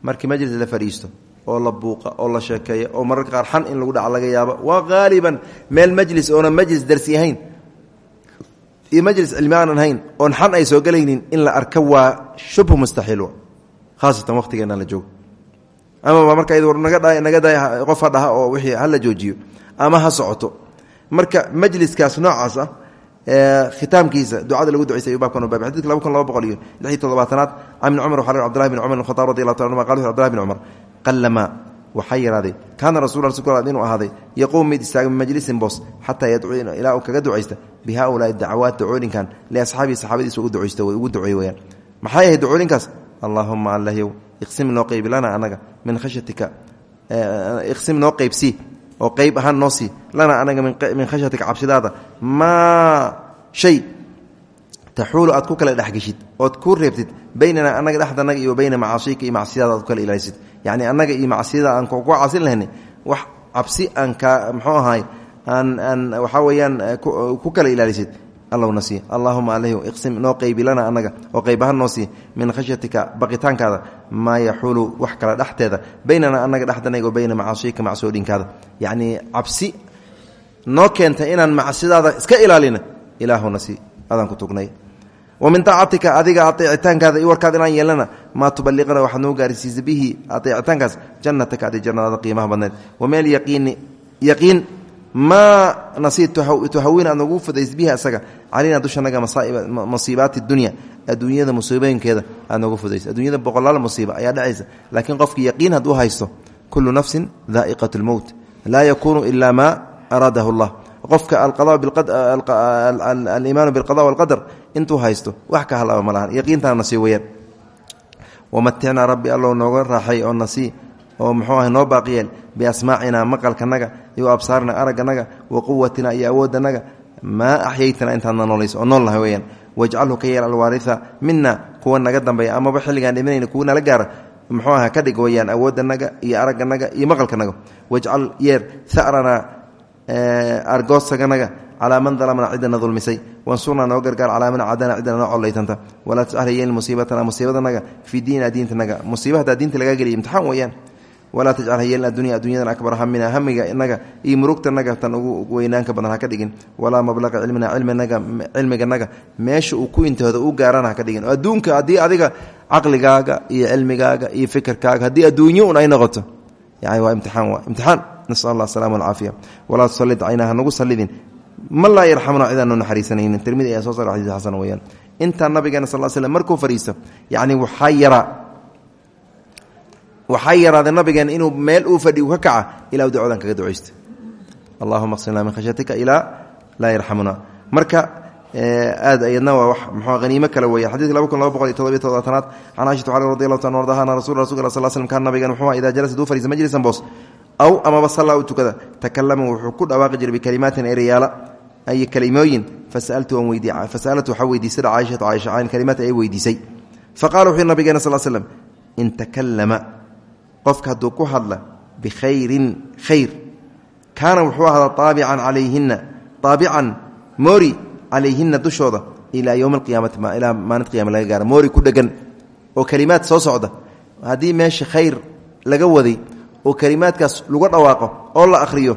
Markii majlis la fadhiisto oo la buuqa oo la sheekeeya oo mararka qaar xan in lagu dhaca laga yaabo waa haaliban meel majlis oona majlis darsi ahayn. Iyo majlis cilmi aanan ahayn oon xan ay soo gelaynin in la arka waa shubhu mustaxiil khaasatan waqtigeena la joogo. Amaba marka naga dha naga da qof ha dhaha oo wixii hala joojiyo ama ha socoto. Marka majliskaas noocaas ah khitaamkiisa ducada lagu baabkan u baabay xadidka laba kun laba boqol iyo lix iyo toddobaatanaad can ibni cumar waxaa abdullahi bin cumar khataab radi allahu ta anuma qal abdullahi bin cumar qalamaa waxaa yaraaday kaana rasul rasulka inuu ahaaday yaquum mid istaaga majlisin boos xataa yadcuu ilaa uu kaga ducaysta bi haulaai dacawaat dacooyinkan liasxaabii saxaabadiisa ugu duceey weyaan maxay ahayd dacooyinkaas allaahuma allahyow iqsim noo qeybi lana anaga min khashyatika iqsim noo qeybsii oo qeyb ahaan noo sii lana anaga min khashyatika cabsidaada maa shay taxuulu aad ku kala dhexgeshid ood ku reebtid baynana anaga dhexdanaga iyo bayna macaasika iyo macsiyadaada aad ku kala ilaalisid. Yacni annaga iyo macsiyada aan ku casin lahayni wax cabsi aan ka muxuu ahaay aan aan waxaa weeyaan ku kala ilaalisid allowna sii allahuma alhu iqsim. Noo qeybi lana anaga oo qeyb ahaan noo sii. Min khashyatika baqitaankaada. Maa yaxuulu wax kala dhexteeda baynana anaga dhexdanaga oo bayna macaasika macsoodhinkaada yacni cabsi noo keenta inaan macsidaada iska ilaalina ilaahuna sii adaan ku tugnay. Wa min taacatika adiga aeecitaankaada i warkaad inaan yeelana maa tubaliqana waxaad noo gaarsiisa bihi. Aeecitaankaas jannataka adi jannadaada qiimaha badneed wa meel yaqiini yaqiin maa tuhawin aad nagu fudays bihi asaga. Calayna dushanaga masiibaati dunya. Adduunyada musiibooyinkeeda aad noogu fudays. Adduunyada boqolaal musiiba ayaa dhacaysa. Laakiin qofki yaqiin hadduu haysto kullu nafsin daa'iqat lmowt laa yakuunu ila maa araadahu allah. Qofka alimaanu bilqada walqadar intuu haysto wax ka halaba ma lahan yaqiintaana nasii weyaan wamaticnaa rabbi allow nooga raaxay oo nasii oo muxuu ahay noo baaqiyeel biasmaacina maqalkanaga iyo absaarina aragganaga wa quwatina iyo awoodanaga maa axyaytana intaadna noolayso oo nool nahay weyaan wajcalhu ka yeel kuwa naga dambeeya amaba xilligaan dhimanayna kuwa nala gaara. Muxuu aha ka dhig weyaan awoodanaga iyo aragganaga iyo maqalkanaga wajcal yeer harana argoosaganaga calaa man dalamna cidana dulmisay. Wansurnaa noo gargaar calaa man cadana cidana noo walaa tajcal musiibatana musiibadanaga fii diinina diintanaga musiiba diinta lagaa geliya imtixaan weeyaan walaa tajcal hayeelin addunya adunyadan akbar hamina hamiga inaga iyo murugtanaga tan ugu weynaanka badan ha ka dhigin. Walaa mablaqa cilmina cilminaga cilmiganaga meesha uu ku intihooda u gaarana ka dhigin. Adduunka haddii adiga caqligaaga iyo cilmigaaga iyo fikirkaaga haddii adduunyo un ay noqoto yani waa imtixaan waa imtixaan. Nasal allah asalama alcaafiya walaa tusalid cayna ha nagu sallidin. Ma laa yarxamuna cidaanu naxariisanaynin. Tirmidi ayaa soo sar xadiis xasan weyaan intaa nabigeena sal slm markuu fadhiisto yacni waxaa yaraa waxaa yaraaday nabigeena inuu meel uu fadhi ka kaca ilaa ducodan kaga ducaysta allahuma qsimna min khashyatika ilaa laa yarxamuna marka aad ayadna waa wax mxuu haniimo kale weya xadidka laba kun laba boqol iyo todobiyo todobaatanaad can cashata cali radi allahu taala ardaha ana rasul rasulka sal slm kaan nabigan wuxuu ida jalasa duu fadhiisa majlisan boos aw amaba sallaa u tukada takalama wuxuu ku dhawaaqi jiray bikalimaatin ereyaala ay weydiy fasalat waxaa weydiisada caaishatu caaisha can kalimaat ay weydiisay. Faqala wuxuu nabigeena sal slm in takalama qofka hadduu ku hadla bikhayrin khayr. Kaana wuxuu ahdaa aabican calayhina aabican moori calayhina dushooda ilaa yowmi alqiyaamati ilaa maalinta qiyama laga gaara moori ku dhegan. Oo kelimaad soo socda haddii meesha khayr laga waday oo kelimaadkaas lagu dhawaaqo oo la akhriyo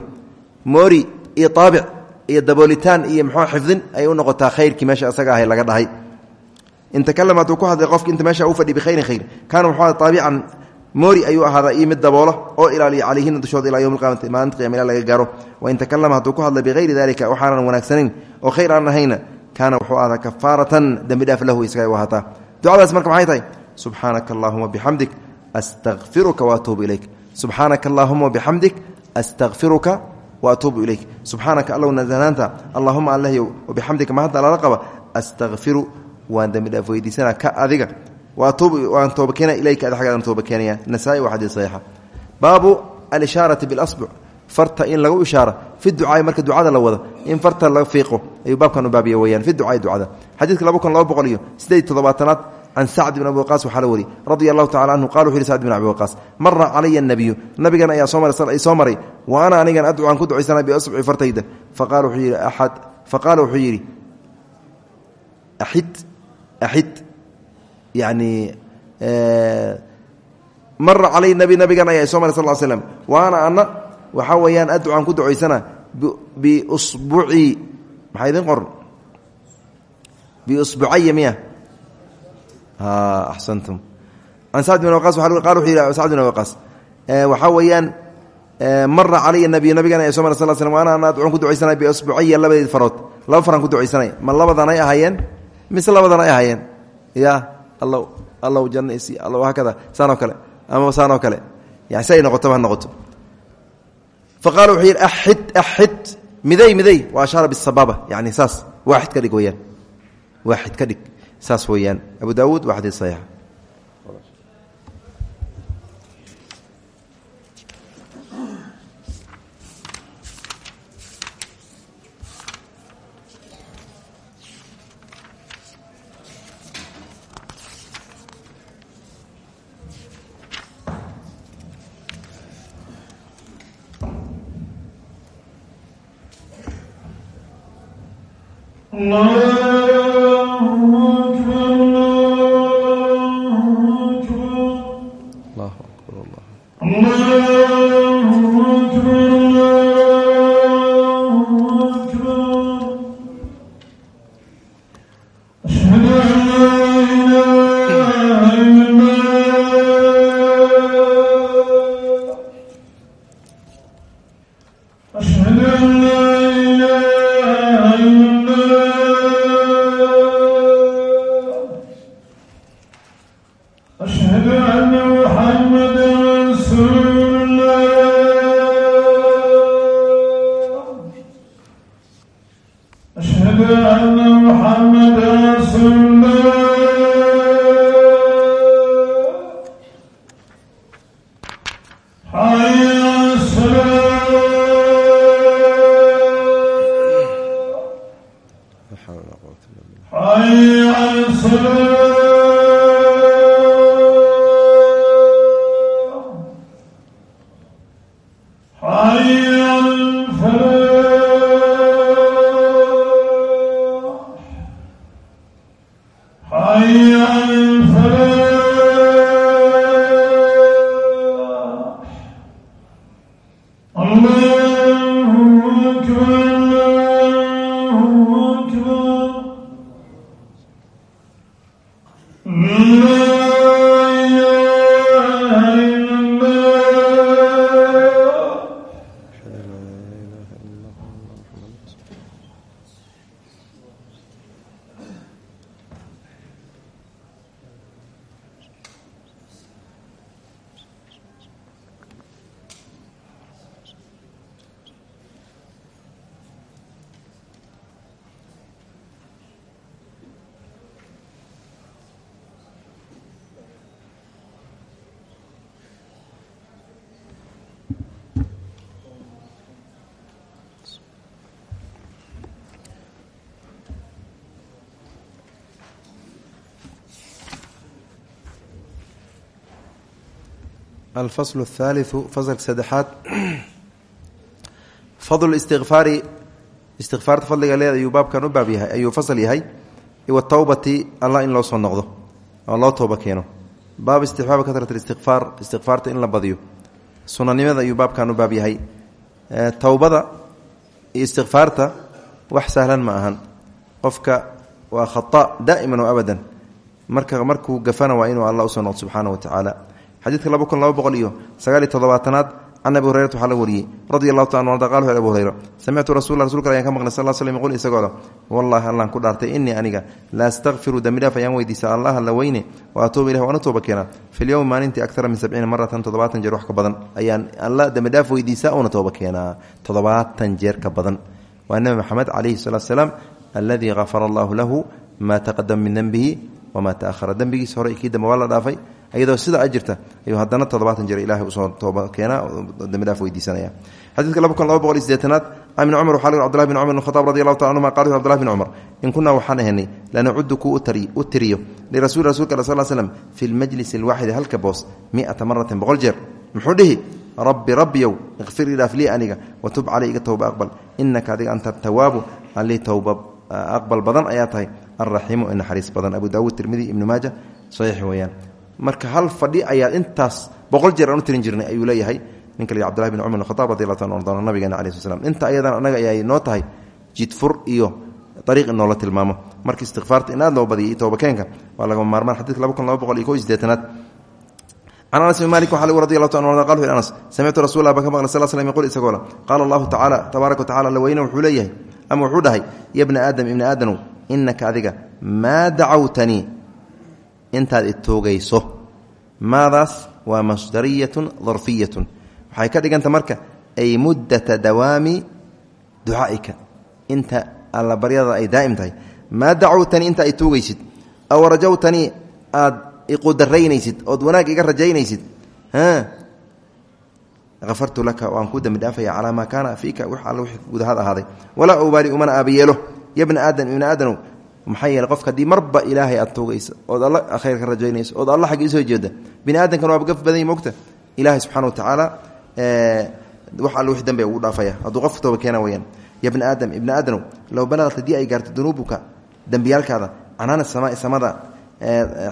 moori iyo aabic iyo daboolitaan iyo mxuu xifdin ay u noqotaa khayrkii meesha asaga ahay laga dhahay. In takalama ku hadlay qofki inta meesha u fadhi bikhayrin khayr kaana wuxuu ahda aabican moori ayuu ahaadaa iyo mid daboola oo ilaaliya calayhina dushooda ilaa yowm alqiyamati maalinta qiyama ilaa laga gaaro. Wain takalama hadduu ku hadla bihayri dalika waxaanan wanaagsanayn oo khayr aan ahayna kaana wuxuu ahdaa kafaaratan dembi dhaaf lahu isaga u ahaataa. Ducadaas marka maxay tahay? Subxaanaka allahuma bixamdik astakfiruka waatuubu ilayk. Subxaanaka allahuma bixamdik astakfiruka waatuubu ilayk. Subxaanaka allow nasanaanta allahuma allahyow wabixamdika ma hadda lala qaba astakfiru waan dembi dhaaf weydiisana ka adiga waan toobakeenaya ilayka ad aggaadaan toobakeenaya nasaa-i waa xadiis saxiixa. Baabu alishaarati bilasbuc farta in lagu ishaaro fi ducaai marka ducada la wado in farta la fiiqo ayuu baabkan u baabiya weyaan fi ducaai ducada. Xadiidka laba kun laba boqol iyo sideed toddobaatanaad can sacd bin abi waqaas waxaa la wari radia allahu tacala anhu qala wuxu yhi sacd bin abi waqaas mara calaya anabiyu nabigan ayaa soo maray soo maray wa ana anigan adcuaan ku ducaysana biasbuci fartayda. Faqala wuxuu yidhi aad faqaala wuxuu yidhi axid axid yani mara calay nabi nabigan ayaa soo maray sal slm wa ana waxaa weeyaan adducaan ku ducaysana biusbucii maxaa idin qoran biusbucaya miya. Axsantum. Can sacd bin waqaas qal wuxuu yidhi sacd bin waqaas waxaa weeyaan mara calaya nabiy nabigan ayaa soo maray sal slm wa ana adducaan ku ducaysanay biusbucaya labadeed farood. Laba faran ku ducaysanay. Ma labadan ay ahaayeen? Mise labadan ay ahaayeen? Ya allow allow janna isi allow hakada saan oo kale ama saanoo kale. Yani si ay noqotoba ha noqoto. Fa qaala wuxuu yidhi miday miday wa ashaara bisabaaba yani saas waaxid ka dhig weyaan. Waaxid ka dhig saas abu daawuud waa saxiixa الله أكبر alfasl athaaliu fasalka saddexaad fadl istifaari istikfaarta fadliga leeda ayuu baabkan u baab yahay ayuu fasal yahay. watawbati alla in loo soo noqdo oo loo tooba keeno baab istixbaabi katrat istifaar istikfaarta in la badiyo sunanimada ayuu baabkan u baab yahay. towbada iyo istikfaarta wax sahlan ma ahan qofka waa khata daa'iman oo abadan marka markuu gafana waa inuu alla u soo noqdo subxaana wa xadiidka laba kun laba boqol iyo sagaal iyo toddobaatanaad can abi hurayrat laga wariyey radi taala arda qal abu hurayra samictu rasul rasulka ayaan ka maqlay sal slm yquul isagoo wallahi allaan ku dhaartay innii aniga la astakfiru dembidhaaf ayaan weydiisa allaha la weyne wa atuuba ilah waana tooba keenaa fi lyowmi maalintii akara min sabciina maratan toddobaatan jeer ka badan ayaan alla dembidhaaf weydiisaa una tooba keenaa toddobaatan jeer ka badan. Waa nebi maxamed calayhi salatu salaam alladii gafara allahu lahu maa taqadama min denbihi wamaa taahara dembigiisa hore kii dambe waa la dhaafay iyadoo sida a jirta ayuu haddana toddobaatan jeer ilahay u soo tooba keenaa dembidhaaf weydiisanaya. Xadiidka laba kun laba boqol iyo sideetanaad can ibni cumar waxaa lg cbdullahi bin cumar bn khataab radi allahu taala anhuma qala cbdullahi bin cumar in kunaa waxaan ahaynay lanacudu kuu u tiriyo lirasuli rasulka al sal slm fi lmajlis alwaaxidi halka boos miata maratin boqol jeer. Muxuu dhihi rabbi rabbiyow ikfir idhaaf lii aniga watub calay iga towba aqbal. Inaka adiga anta tawaabu allii towba aqbal badan ayaa tahay. Alraxiimu ee naxariis badan. Abu daawuud tirmidi ibnu maaja saxiix weeyaan marka hal fadhi ayaad intaas boqol jeer aan u tirin jirnay ayuu leeyahay. Ninka la cbdullahi bin cumar khataab radi allah ta an nabigeena alai sl inta ayadan annaga ayay noo tahay jidfur iyo ariiq in noola tilmaamo. Marka istikfaarta in loo badiyay toobakeenka waa lagama maarmaan. Xadidka laba kun laba boqol iyo ko iyo sideetanaad can malik waxaa lagu radi allahu ta qal wuxu anas samictu rasul baan ka maqlay sal slm yqul isagoo le qaala allahu tacala tabaaraka wa tacala alla weyne wuxuu leeyahay ama wuxuu dhahay ya bna aadam ibna aadanow inaka adiga maa dacawtanii intaad itoogayso maadaas waa masdariyatun darfiyatun. Waxay ka dhiganta marka ay muddata dawaami ducaa'ika. Inta alla baryada ay daa'im tahay. Maa dacawtanii inta ay tuugaysid aw rajawtanii aad iqudaraynaysid ood wanaag iga rajaynaysid? Afartu laka waan ku dembi dhaafaya calaa maa kaana fiika. W all gudahaad ahaaday. Walaa ubaali umana aabayeelo ya bna aadam ibna aadanow maxaa yeele qofka haddii marba ilaahay aad tuugaysa ood alla khayr ka rajaynayso ood alla xaggi u soo jeeda bini aadamkan waaba gaf badany mogta ilaahay subxana wa tacaala wax alle wix dambe ugu dhaafaya. Hadduu qofka tooba keena weyaan ya bna aadam ibna aadanow low balaqat haddii ay gaarto dunuubuka dembiyaalkaada canaana samaai samada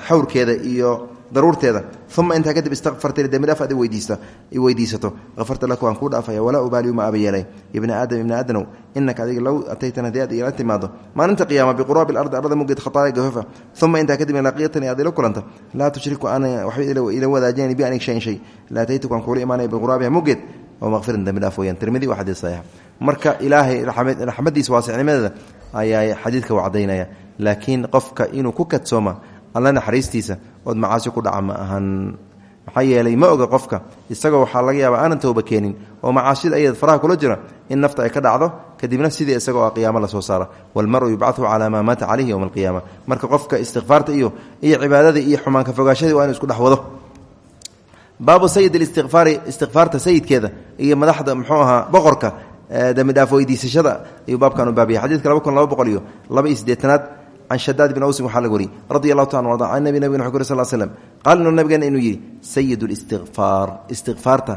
xawrkeeda iyo daruurteeda. Uma intaa kadib istakfarta dembi dhaaf ad weydiisato. Afarta laka waan kuu dhaafaya walaa ubaali uma aabayeelay ibna aadam ibna aadanow inaka adiga low ataytan haddii aad igala timaado maalinta qiyaama biquraabi alardi arlada mugeed khataaya gahofa uma intaa kadib laqiyatanii aad ila kulanta. Laa tushriku ana waxba ila wadaajinani bi anig shayin shay. La ataytuku aan kuula imaanaya biquraabiha mugeed oo maqfiran dembi dhaaf weyaan tirmidi waa xadiis saxiix. Marka ilaahay raxmadiisa waasicnimadeeda ayaa xadiidka u cadaynaya laakiin qofka inuu ku kadsooma alla naxariistiisa ood macaasi ku dhaca ma ahan. Maxaa yeelay ma oga qofka isagoo waxaa laga yaaba aanan tooba keenin oo macaasida ayad faraha kula jira in nafta ay ka dhacdo kadibna sidii isagoo qiyaamo la soo saara. Walmaru yubcahu calaa maa maata caleyhi yowma alqiyaama marka qofka istikfaarta iyo iyo cibaadada iyo xumaanka fogaashadii waa isku dhex wado. Baabu sayid istikfaari istikfaarta iyo madaxda muxuu ahaa boqorka dembidhaaf weydiisashada ayuu baabkan u baabiyay xadiidka laba kun can shadaad bin awsin waxaa laga wariyey radi allahu ta arda can nabi nabigena wxu sal slm qaal inuu nabigeena inuu yidhi sayid listikfaar istikfaarta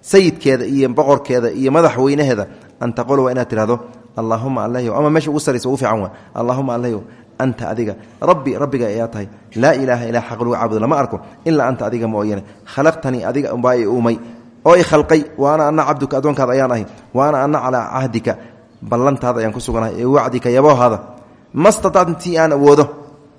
sayidkeeda iyo boqorkeeda iyo madaxweynaheeda an taqula waa inaad tidhahdo allahuma alahyow ama meesha ugu saraysa ugu fiican waa allahuma alahyow anta adiga rabbi rabbiga ayaa tahay laa ilaaha ilaa xaq lagu caabudo lama arko ilaa anta adiga mooyane khalaqtanii adiga umbaa i uumay oo i khalqay wa ana ana cabduka addoonkaada ayaan ahay wa ana ana calaa cahdika ballantaada ayaan ku suganahay ee wacdika yaboohaada ma staactu intii aan awoodo.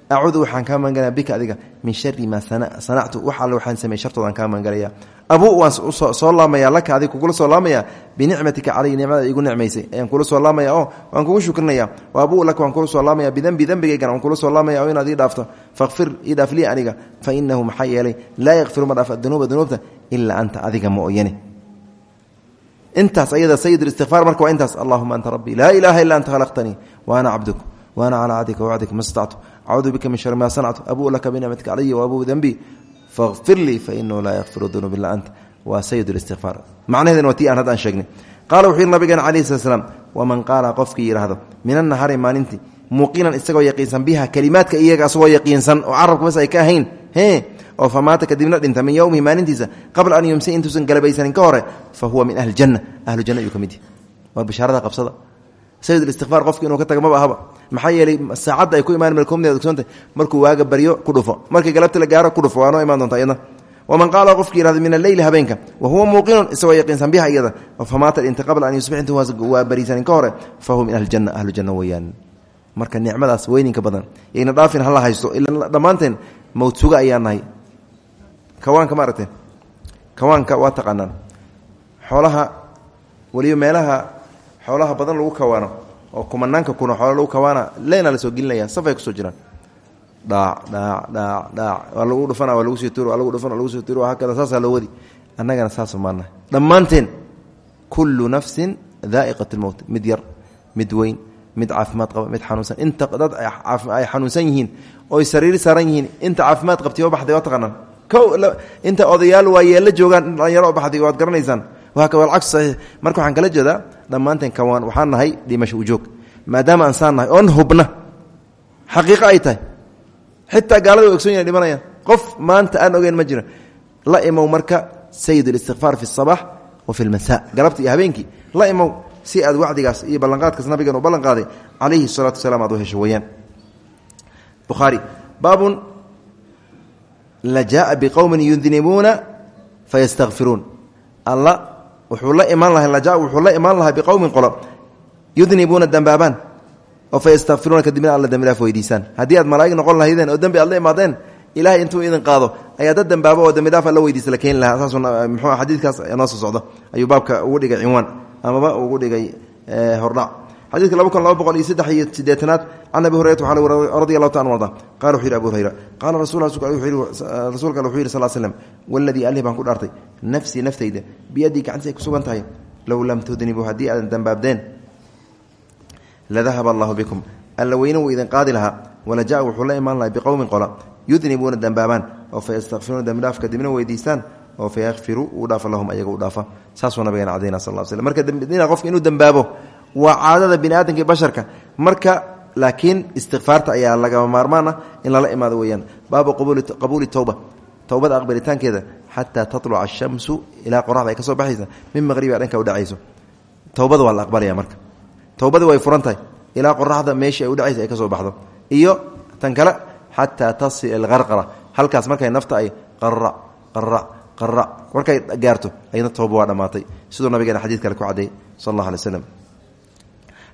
Acuudu waxaan kaa magangalaya bika adiga min shari maa sanactu. Wax alle waxaan samey shartoodaan kaa magangalaya abuu waan soo laamaya laka adig kugula soo laamaya binicmatika calay nicmada igu nicmaysay. Ayaan kula soo laamaya oo waan kugu shukrinaya abuu laka waan kula soo laamaya bidembi dembigaygan waan kula soo laamaya oo inaad ii dhaafto. Fakfir ii dhaaf lii aniga fa inahu maxaa yeelay laa yakfiru ma dhaaf adunuuba dunuubta ilaa anta adiga mooyane intaas ayada sayid istikfaar marka waa intaas allahuma anta rabbii laa ilaaha illa anta khalaqtanii wa ana cabduk waana calaa cadika wacdika ma stactu acuudu bika min shari ma sanactu abuu laka binicmatika calaya waabuu dembii faqfir lii fainahu laa yakfiru dunuub illa anta waa sayid listikfaar macnaheedana waa tii aan haddaan sheegnay qaala wuxuu yidhi nabigeena calayhi slat slam waman qaala qofkii yidhaahdo min annahari maalintii muuqinan isagoo yaqiinsan biha kelimaadka iyaga asagoo yaqiinsan oo carabka bas ay ka ahayn he oo famaata kadibna dhinta min yowmihi maalintiisa qabla an yumsi intuusan galabaysanin ka hore fa huwa min ahli janna ahlu janna ayuu ka mid yahy waa bishaarada qabsada sayid istikfaar qofki inuu ka taga maba ahaba maxaa yeelay saacadda ay ku imaan malkoomneed ogsoontahy markuu waaga baryo ku dhufo. Markii galabta la gaaro ku dhufo. Waa noo doonta iyadna. Waman qaala qofki yihahdo min alleyli habeenka. Wa huwa muuqinun isagoo yaqiinsan biha iyada. Famaata dhinta qabla an yusbix intu waa bariisanin ka hore fa huwa min ahli janna ahlu janna weeyaan. Marka nicmadaas weyninka badan yayna dhaafin hala haysto ila dhammaanteen ayaa nahay. Kawaanka ma kawaanka waa taqaanaan. Xoolaha weliba meelaha xoolaha badan lagu kawaano oo kumanaanka kuna xoola lagu kawaana leena la soo gelinaya safay ku soo jiraan. Dhaac dhaac dhaac dhaac. Waa lagu dhufana waa lagu sii tiro waa dhufana lagu sii tiro hakada saasaa loo wadi. Annagana saas maanahay dhammaanteen kullu nafsin daa'iqat lmowt mid yar mid weyn mid caafimaad qaba mid xanuunsan. Inta dad ay xanuunsan yihiin oy sariiri saaran yihiin inta caafimaad qabtay oo baxday waa taqaanaan. Inta odayaal waa yeella joogaan dhalinyaro oo baxday waad garanaysaan alcagsu saxiix marka waxaan kala jeedaa dhammaanteen kawaan waxaan nahay dhimasho ujoog maadaama aan saan nahay oon hubna xaqiiqo ay tahay xitaa gaalada wa ogson yahay dhimanayaan qof maanta aan ogeyn ma jira la imow marka sayid اlistikfaar fi الصabax wa fi اlmasa galabta iyo habeenkii la imow si aad wacdigaas iyo ballanqaadkaas nabigan u ballan qaaday calayhi الsalatu wasalaam aad u hesho weyaan bukhaari baabun la jaءa bqowmi yudnibuuna fayastakfiruun alla wuxuu la imaan lahay laja wuxuu la imaan lahaa biqowmin qolo yudnibuuna dambaabaan oo fayastakfiruuna kadibna alla dembi dhaaf weydiisaan. Haddii aad malaa'ig noqon lahaydeen oo dembi aad la imaadeen ilahay intuu idin qaado ayaa dad dambaabo oo dembi dhaaf alla weydiisa la keeni lahaa. Saasuu muxuu xadiidkaas noo soo socdo. Ayuu baabka ugu dhigay cinwaan amaba ugu dhigay hordhac xadiidka laba kun laba boqol iyo saddex iyo sideetanaad can abi hurayrata waxaa radi allahu ta an arda qala wuxu yidhi abu hurayra qaala rasuulka wuxuu yidhi sal slm waladii alih baan ku dhaartay nafsii naftayda biyadii gacantiis ay ku sugan tahay low lam tudnibuu haddii aadan dambaabdeen ladahaba allahu bikum alla weyne wuu idin qaadi lahaa wala jaa wuxuu la imaan lahay biqowmin qola yudnibuuna dambaabaan oo fa yastakfiruuna dembidhaaf kadibna weydiistaan oo fa yakfiru uu dhaafa lahum ayaga u dhaafa. Saasuu nabigeena cadayna sal sl marka qofka inuu dembaabo waa caadada bini aadamka basharka. Marka laakiin istikfaarta ayaa lagama maarmaan ah in lala imaado weyaan baabu qabuuli towba towbada aqbalitaankeeda xataa tatluca ashamsu ilaa qoraxda ay ka soo baxaysa min maqribiga dhanka u dhacayso. Towbada waa la aqbalaya marka. Towbadii way furan tahay qoraxda meeshii ay udhacaysa ay ka baxdo. Iyo tan kale xataa tasil alqarqara halkaas markay nafta ay qara qara qara markay gaarto ayadna towba waa dhammaatay siduu nabigeena ku caddeeyey sal allah alay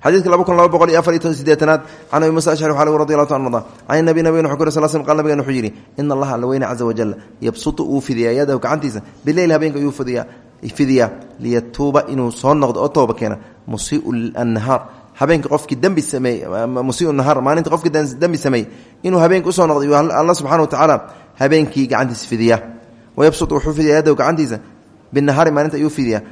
xadiidka laba kun laba boqol iyo afar iyo sideetanaad can abi musa ashcari waxaa radi allahu ta an arda can nabi nabigena wuxuu kuri sal sl qal nabigen wuxuu yidhi ina allaha alla weyne caza wajal yabsutu uu fidiyaa yadahu gacantiisa bileyl habeenka ayuu fidiyaa liyatuuba inuu soo noqdo oo tooba keena musiiu annahaar habeenka qofkii dembi sameey musiiu nahaar maalinta qofkii dembi sameeyey inuu habeenka u soo noqdo iyuu alla subxana wa tacaala habeenkii gacantiisa fidiyaa wayabsut wuxuu fidiyaa yadahu gacantiisa binahaari maalinta ayuu fidiyaa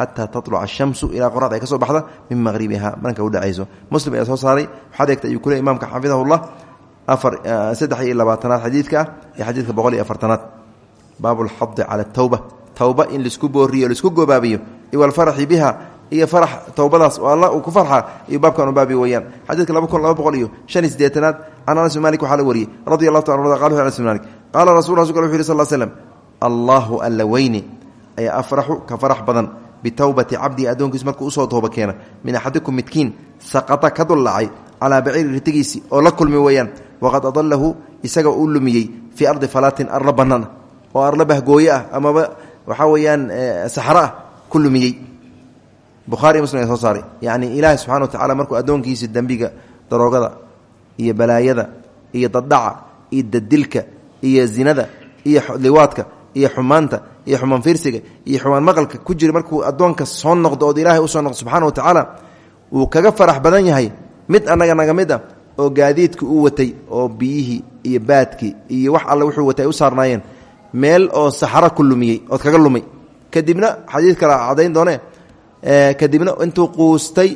xataa tatluca ashamsu ilaa qoraxda ay ka soo baxda min maqhribiha marka u dhacayso muslim ayaa soo saaray waxaad eegta ayuu kule imaamka xafidahullah afar saddex iyo labaatanaad xadiidka ah iyo xadiidka boqol iyo afartanaad baabu lxadi cala tawba towba in la isku booriyo la isku gobaabiyo iwalfaraxi biha iyo farax towbadaas oo alla uu ku farxa iyo baabkan u baabi weyaan xadiidka laba kun laba boqol iyo shan iyo sideetanaad can anas bin malik waxaa la wariyey radi allahu ta a qal anas bin malik qaala rasul rasulka wuxu yhi sal slm allahu alla weyne ayaa afraxu ka farax badan bitowbati cabdii addoonkiis markuu u soo tooba keena min axadikum midkiin saqata ka dullacay calaa baciiri ritigiisi oo la kulmi weeyaan waqad adalahu isaga uu lumiyey fii ardi falaatin arla bannaan oo arla bahgooye ah amaba waxaa weeyaan saxro ah ku lumiyey. Bukhaari muslim soo saaray. Yacni ilaahi wa tacala markuu addoonkiisi dembiga daroogada iyo balaayada iyo daddhaca iyo dadilka iyo zinada iyo liwaadka iyo xumaanta iyo xumaan fiirsiga iyo xumaan maqalka ku jira markuu addoonka soo noqdo ood ilaahay u soo noqdo subxaana wa tacaala wuu kaga farax badan yahay mid annaga naga mid ah oo gaadiidka uu watay oo biyihii iyo baadkii iyo wax alle wuxuu watay ay u saarnaayeen meel oo saxaro ku lumiyey ood kaga lumay. Kadibna xadiid kale cadayn doone kadibna intuu quustay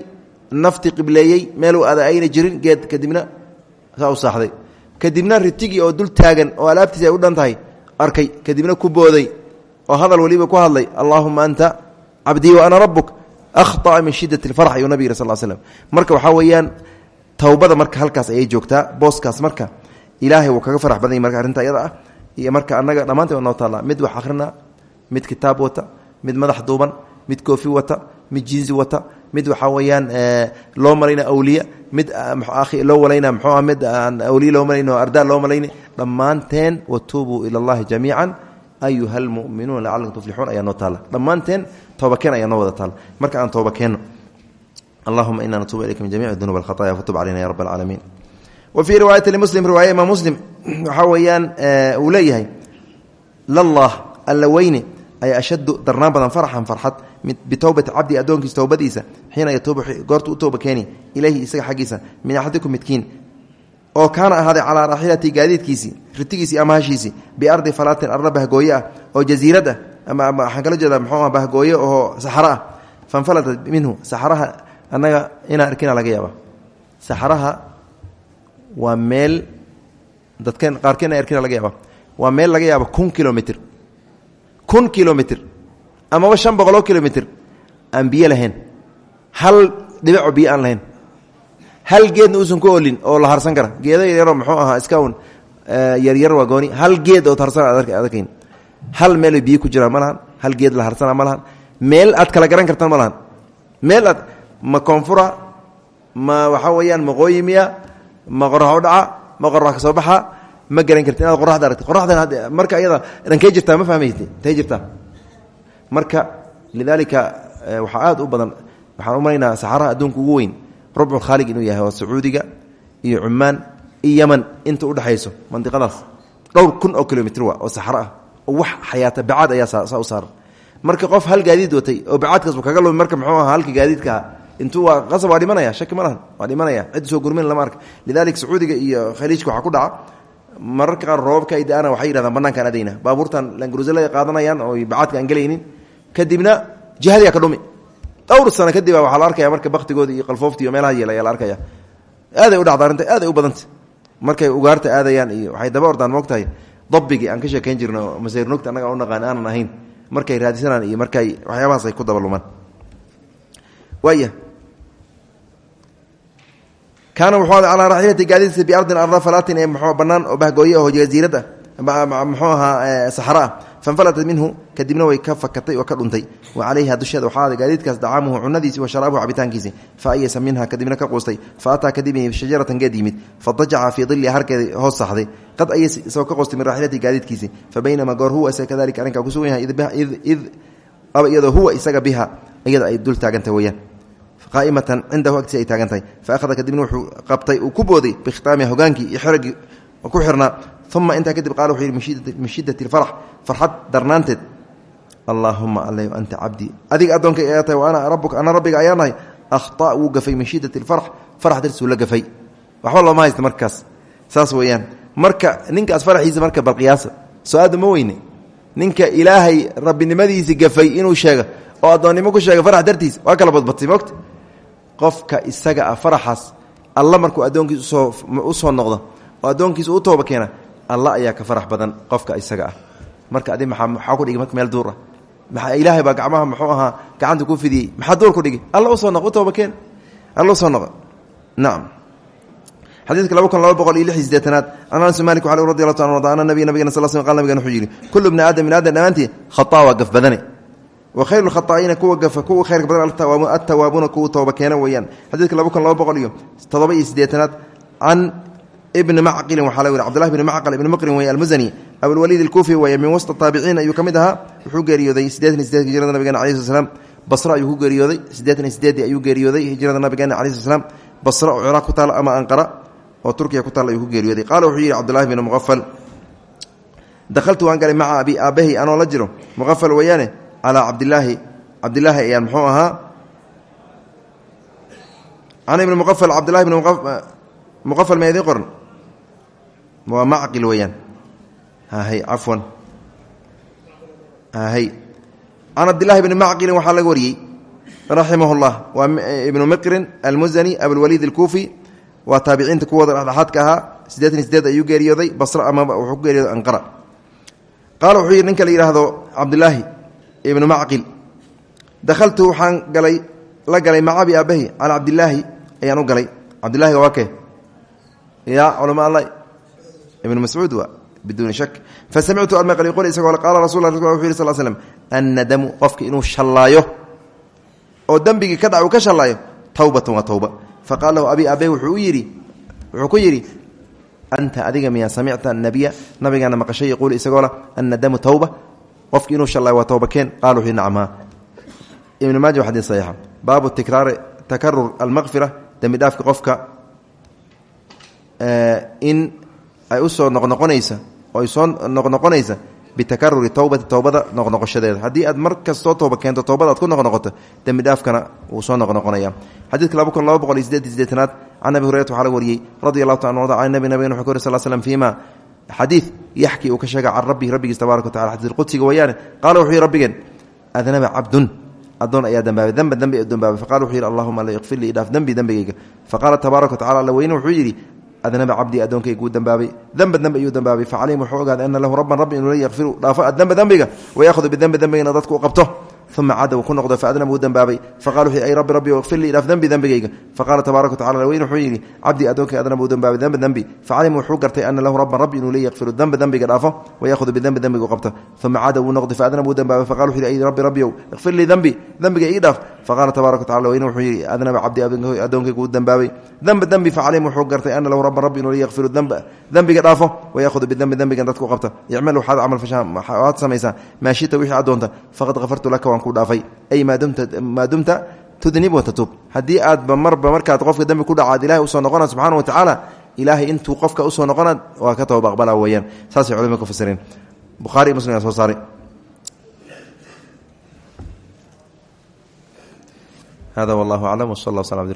nafti qibleeyey meeluu ada ayna jirin geed kadibna saa u kadibna ritigii oo dul taagan oo alaabtiisi ay u dhan arkay. Kadibna ku booday oo hadal weliba ku hadlay allaahuma anta cabdii wa ana rabuk akhطa min shidat اlfarx ayuu nabig yiri sal slm marka waxaa weeyaan towbada marka halkaas ayay joogtaa booskaas marka ilaahay wuu kaga farax badan marka arrinta iyada ah. iyo marka annaga dhammaanteed noo taalla mid wax akhrina mid kitaab wata mid madax duuban mid koofi wata mid jinsi wata mid waxaa weeyaan eh, loo malayna awliya mid ah, loo walayna mxuu aan ah, awliya loo malayna o ardaa loo malayna. Dhammaanteen watuubuu ila allahi jamiica ayuha almu'minuuna lacalakum tuflixuun ayaa noo taalla dhammaanteen toobakeen ayaa noo wada taalla marka aan tooba keenno allahuma ina natuubu ilayka min jamic dunuub alkhaطaya fatub calayna ya rab alcaalamiin wa fii riwaayati limuslim riwaaya imaam muslim waxaa weeyaan uu leeyahay lallah alla weyne ayaa ashaddu darnaan badan farxan farxad bitowbati cabdi addoonkiisa towbadiisa xiina yatuubu goortu u tooba keeni ilayhi isaga xaggiisa min axadikum midkiin oo kaana ahaaday calaa raaxilati gaadiidkiisii ritigiisii ama hashiisii biardi falaatin arla bahgooye ah oo jasiirad ah ama waxaan kala jeedaa mxuu bahgooye oo saxaro ah. Fanfalatat minhu saxaraha annaga inaan arkina laga yaaba saxaraha waa meel dadkeen qaarkeen in arkina laga yaaba waa meel laga yaaba kun kilomitr kun kilomitr amaba shan boqoloo kilomitr lahayn. Hal dhibico biyo aan lahayn hal geedna uusan ku olin oo la harsan kara. Geeda yaryaroo muxuu ahaa iska un yaryar waa gooni. Hal geed oo harsan adakayn hal meel biyo ku jiraan ma hal geed la harsana ma meel aad kala garan kartaan ma meel aad ma koonfura ma waxaa weeyaan maqooyi miya ma qorax ma qorax ka ma garan karti inaad qoraxda aragti qoraxdan marka iyada dhankay jirtaa ma fahmaysti intay jirtaa. Marka lidaalika waxaa aad u badan waxaan u saxaraha adduunka ugu weyn rubcu khaalig inuu yahay oo sacuudiga iyo cumaan iyo yaman. Inta udhexayso mandiqadaas dhowr kun oo kilomitr wa oo saxro ah. Oo wax xayaata bacaad ayaa saa u saaran. Marka qof hal gaadiid watay oo bacaadkaasbu kaga lumi marka muxuu aha halka gaadiidkaa intuu waa qasab waa dhimanaya shaki ma lahan waa dhimanaya. Cid soo gurmin lama arka. Lidalika sacuudiga iyo khaliijka waxaa ku dhaca. Mararka qaar roobabka ay da'ana waxay yidhahdaan banaankaan adayna baabuurtan langurusala qaadanayaan oo bacaadka aan gelaynin. Kadibna jihadiyaa ka dhumi dhowr sano kadib waxaa la arkaya marka baktigooda iyo qalfoofta iyo meelaha yeela ayaa la arkaya. Aaday u dhacda arrinta aaday u badanta markay ugaarta aadayaan iyo waxay daba ordaan moogtahay dabbigii aan ka sheekayn jirno masayrnugta annaga u naqaan aanan ahayn markay raadisanaan iyo markay waxyaabahaas ay ku dabalumaan. Waaya kaana wuxuu ada calaa raxilati gaadiidkiisa biardin arda falaatin ee mxuu bannaan oo bahgooye oo jasiirad ah muxuu ahaa saxra ah fanfalatat minhu kadibna way ka fakatay oo ka dhuntay. Wa calayha dusheeda waxaa ada gaadiidkaas dacaamuhu cunadiisi wa sharaabuhu cabitaankiisi. Fa ayasa minha kadibna ka quustay. Fa ataa kadib shajaratan geed yimid. Fadajaca fii diliha harkeeda hoos saxday. Qad ayas isagoo ka quustay min raxilati gaadiidkiisi. Fa baynamaa goor huwa isaga kadalika arrinkaa kusugan yahay id aba iyadoo huwa isaga biha iyada ay dul taagantah weyaan qaa'imatan cindahu agtiisa ku ku xirnaa uma intaa kadib qaala wuxuu yidhi min shiddati alfarax farxad darnaanteed. Allaahuma alla anta cabdii adiga addoonka ayaa tahay wa ana rabuka ana rabbiga ayaa nahay akhta wuu gafay min shiddati alfarx farax dartiisuu la gafay. Waxba looma haysta markaas. Saas weeyaan. Marka ninkaas faraxiisa marka balqiyaasa so-aada ma weyne. Ninka ilaahay rabbinimadiisi gafay inuu sheega oo addoonnimo ku sheega farax dartiis waa kala badbatay mogta qofka isaga ah faraxaas alla markuu addoonkiis u soo oo addoonkiisa u tooba keena alla ayaa ka farax badan qofka isaga ah. Marka adi maaa maxaa ku dhigi? Marka meel duur ah. Maa ilaahay baa gacmaha muxuu ahaa gacanta ku fidiyey. Maxaa duur ku dhigi? Alla u soo noq u tooba keen. Alla u soo noqo. Nacam xadiidka laba kun laba boqol iyo lix iyo sideetanaad an anas malik al radi allahu ta arda ana nabiy nabigena sal sl qal nabigan wuxuu yidhi kullu bni aadam bni aadam dhammaantii khataa waa gaf badane. Wa khayru lkhataa'iina kuwa gafa kuwa khayrka badan attawaabuuna kuwa tooba keena weeyaan. Xadiidka laba kun laba boqol iyo toddoba iyo siddeetanaad can ibni macqilin waxaa la yidhi cbdullahi bni macqal ibni muqrin weeye almusani abulwaliid alkuufi weeye min wasta taabiciin ayuu ka mid ahaa wuxuu geeriyooday siddeetan iyo sideedka hijrada nabigeena alai sl slam basra ayuu ku geeriyooday siddeetan iyo sideeddii ayuu geeriyooday hijrada nabigeena alai sl slam basra oo ciraaq ku taala ama anqara oo turkiya ku taalla ayuu ku geeriyooday. Qaala wuxuu yidhi cabdullahi bni muqafal dakhaltu waan galay maca abi aabahi anoo la jiro? Muqafal weeyaane calaa cabdilaahi cabdilaahi ayaan muxuu ahaa. Can ibni muqafal waa macqil weeyaan. Hay cafwan hay can cabdillahi bni macqilin waxaa laga wariyey raximah llah waa ibnu miqrin almusani abulwaliid alkuufi waa taabiciinta kuwooda dhexdhexaadka ahaa. Siddeetan iyo sideed ayuu geeriyooday. Basra amaba wuxuu ku anqara. Qaala wuxuu yidhi ninka la yidhaahdo cabdilaahi ibnu dakhaltu waxaan galay la galay maca abi aabahi calaa cabdilaahi ayaan galay. Cabdilahiga waa kee? Ya culama alla ibnu mascuud waa biduuni shak. Fasamictu almaqli qol isagoo qaala rasul wuxu yiri sal slm annadamu qofka inuu shallaayo oo dembigii ka dhac uu ka shallaayo towbatan waa towba faqaala lahu abi aabahi wuxuu u yidhi wuxuu ku yidhi anta adiga miyaa samicta nabiya nabigaana maqashay? Yaquul isagoo la annadamu towba qofki inuu shallaayo waa towba keen. Qala wuxuu nacam haa ibnu maaja wa xadiis saxiixa baabu tikraari takarur almaqfira dembi dhaafka qofka in ay u soo noqnoqonaysa ay soo noqnoqonaysa bitakaruri towbati towbada noqnoqoshadeeda. Haddii aad mar kastoo tooba keento toobada aad ku noqnoqoto dembi dhaafkana wuu soo noqnoqonaya. Xadiidka laba kun laba boqol iyo sideed sideetanaad can abi hurayrat waxaa la wariyey radi allahu ta arda can nabi nabigana wuxuu ka wari sal slm fiima xadiid yaxkii uu ka sheega can rabbihi rabbigiis tabaaraka watacala xadiis qudsiga weeyaane qaala wuxuu yihi rabbigeen adnaba cabdun. Adoon ayaa dambaabay danba dembi dambaabay. Faqala wuxuu yidhi allahuma alla ikfir lii dhaaf dembi dembigayga faqaala tabaaraka watacala alla weyne wuxuu yidhi adnaba cabdii addoonkaygu dambaabay denba dembi ayuu dambaabay facalayhim wuxuu ogaaday ana lahu rabban rabbi inuu la yakfiru dhaafo addenba dembiga wayahudu bidembi dembigana dadku u qabto uma cada ku noqdo faadnaba uu dembaabay faqala wuxuu ay rabbi rabbi waqfir lii dhaaf dembi dembigayga faqaala tabaaraka watacala weyn wuxuu yidhi cabdii addoonkay adnaba uu dembaabay dembi dembi facalima wuxuu gartay ana lahu rabban rabbi inuu le yakfiru dembi dembiga dhaafo wayahudu bidembi dembigu qabta uma cada wuu noqday faadnaba uu dembaabay faqala wuxuu yidhi ay rabbi rabbiyow ikfir lii dembi dembiga ii dhaaf faqaala tabaaraka watacala weyn wuxuu yidhi adnaba cabdii addoonkaygu uu dembaabay dembi dembi facalima wuxuu gartay ana lahu rabban rabbi inuu le yakfiru dembiga dhaafo wayahudu bidembi dembigan dadku qabta icmal waxaad camal fashaa waad samaysaa maa shita wixii aad doonta faqad kafartu laka waan ku dhaafay. Ay maa dumta tudnib watatuub haddii aadba marba markaad qofka dembi ku dhacaad ilahay u soo noqona subxana wa tacaala ilaahay intuu qofka u soo noqonaad waa ka tooba aqbala weyaan saasay culimada ku fasireen. Bukhaari muslim soo saaray. Hada wallahu aclam wsal allah sl abdi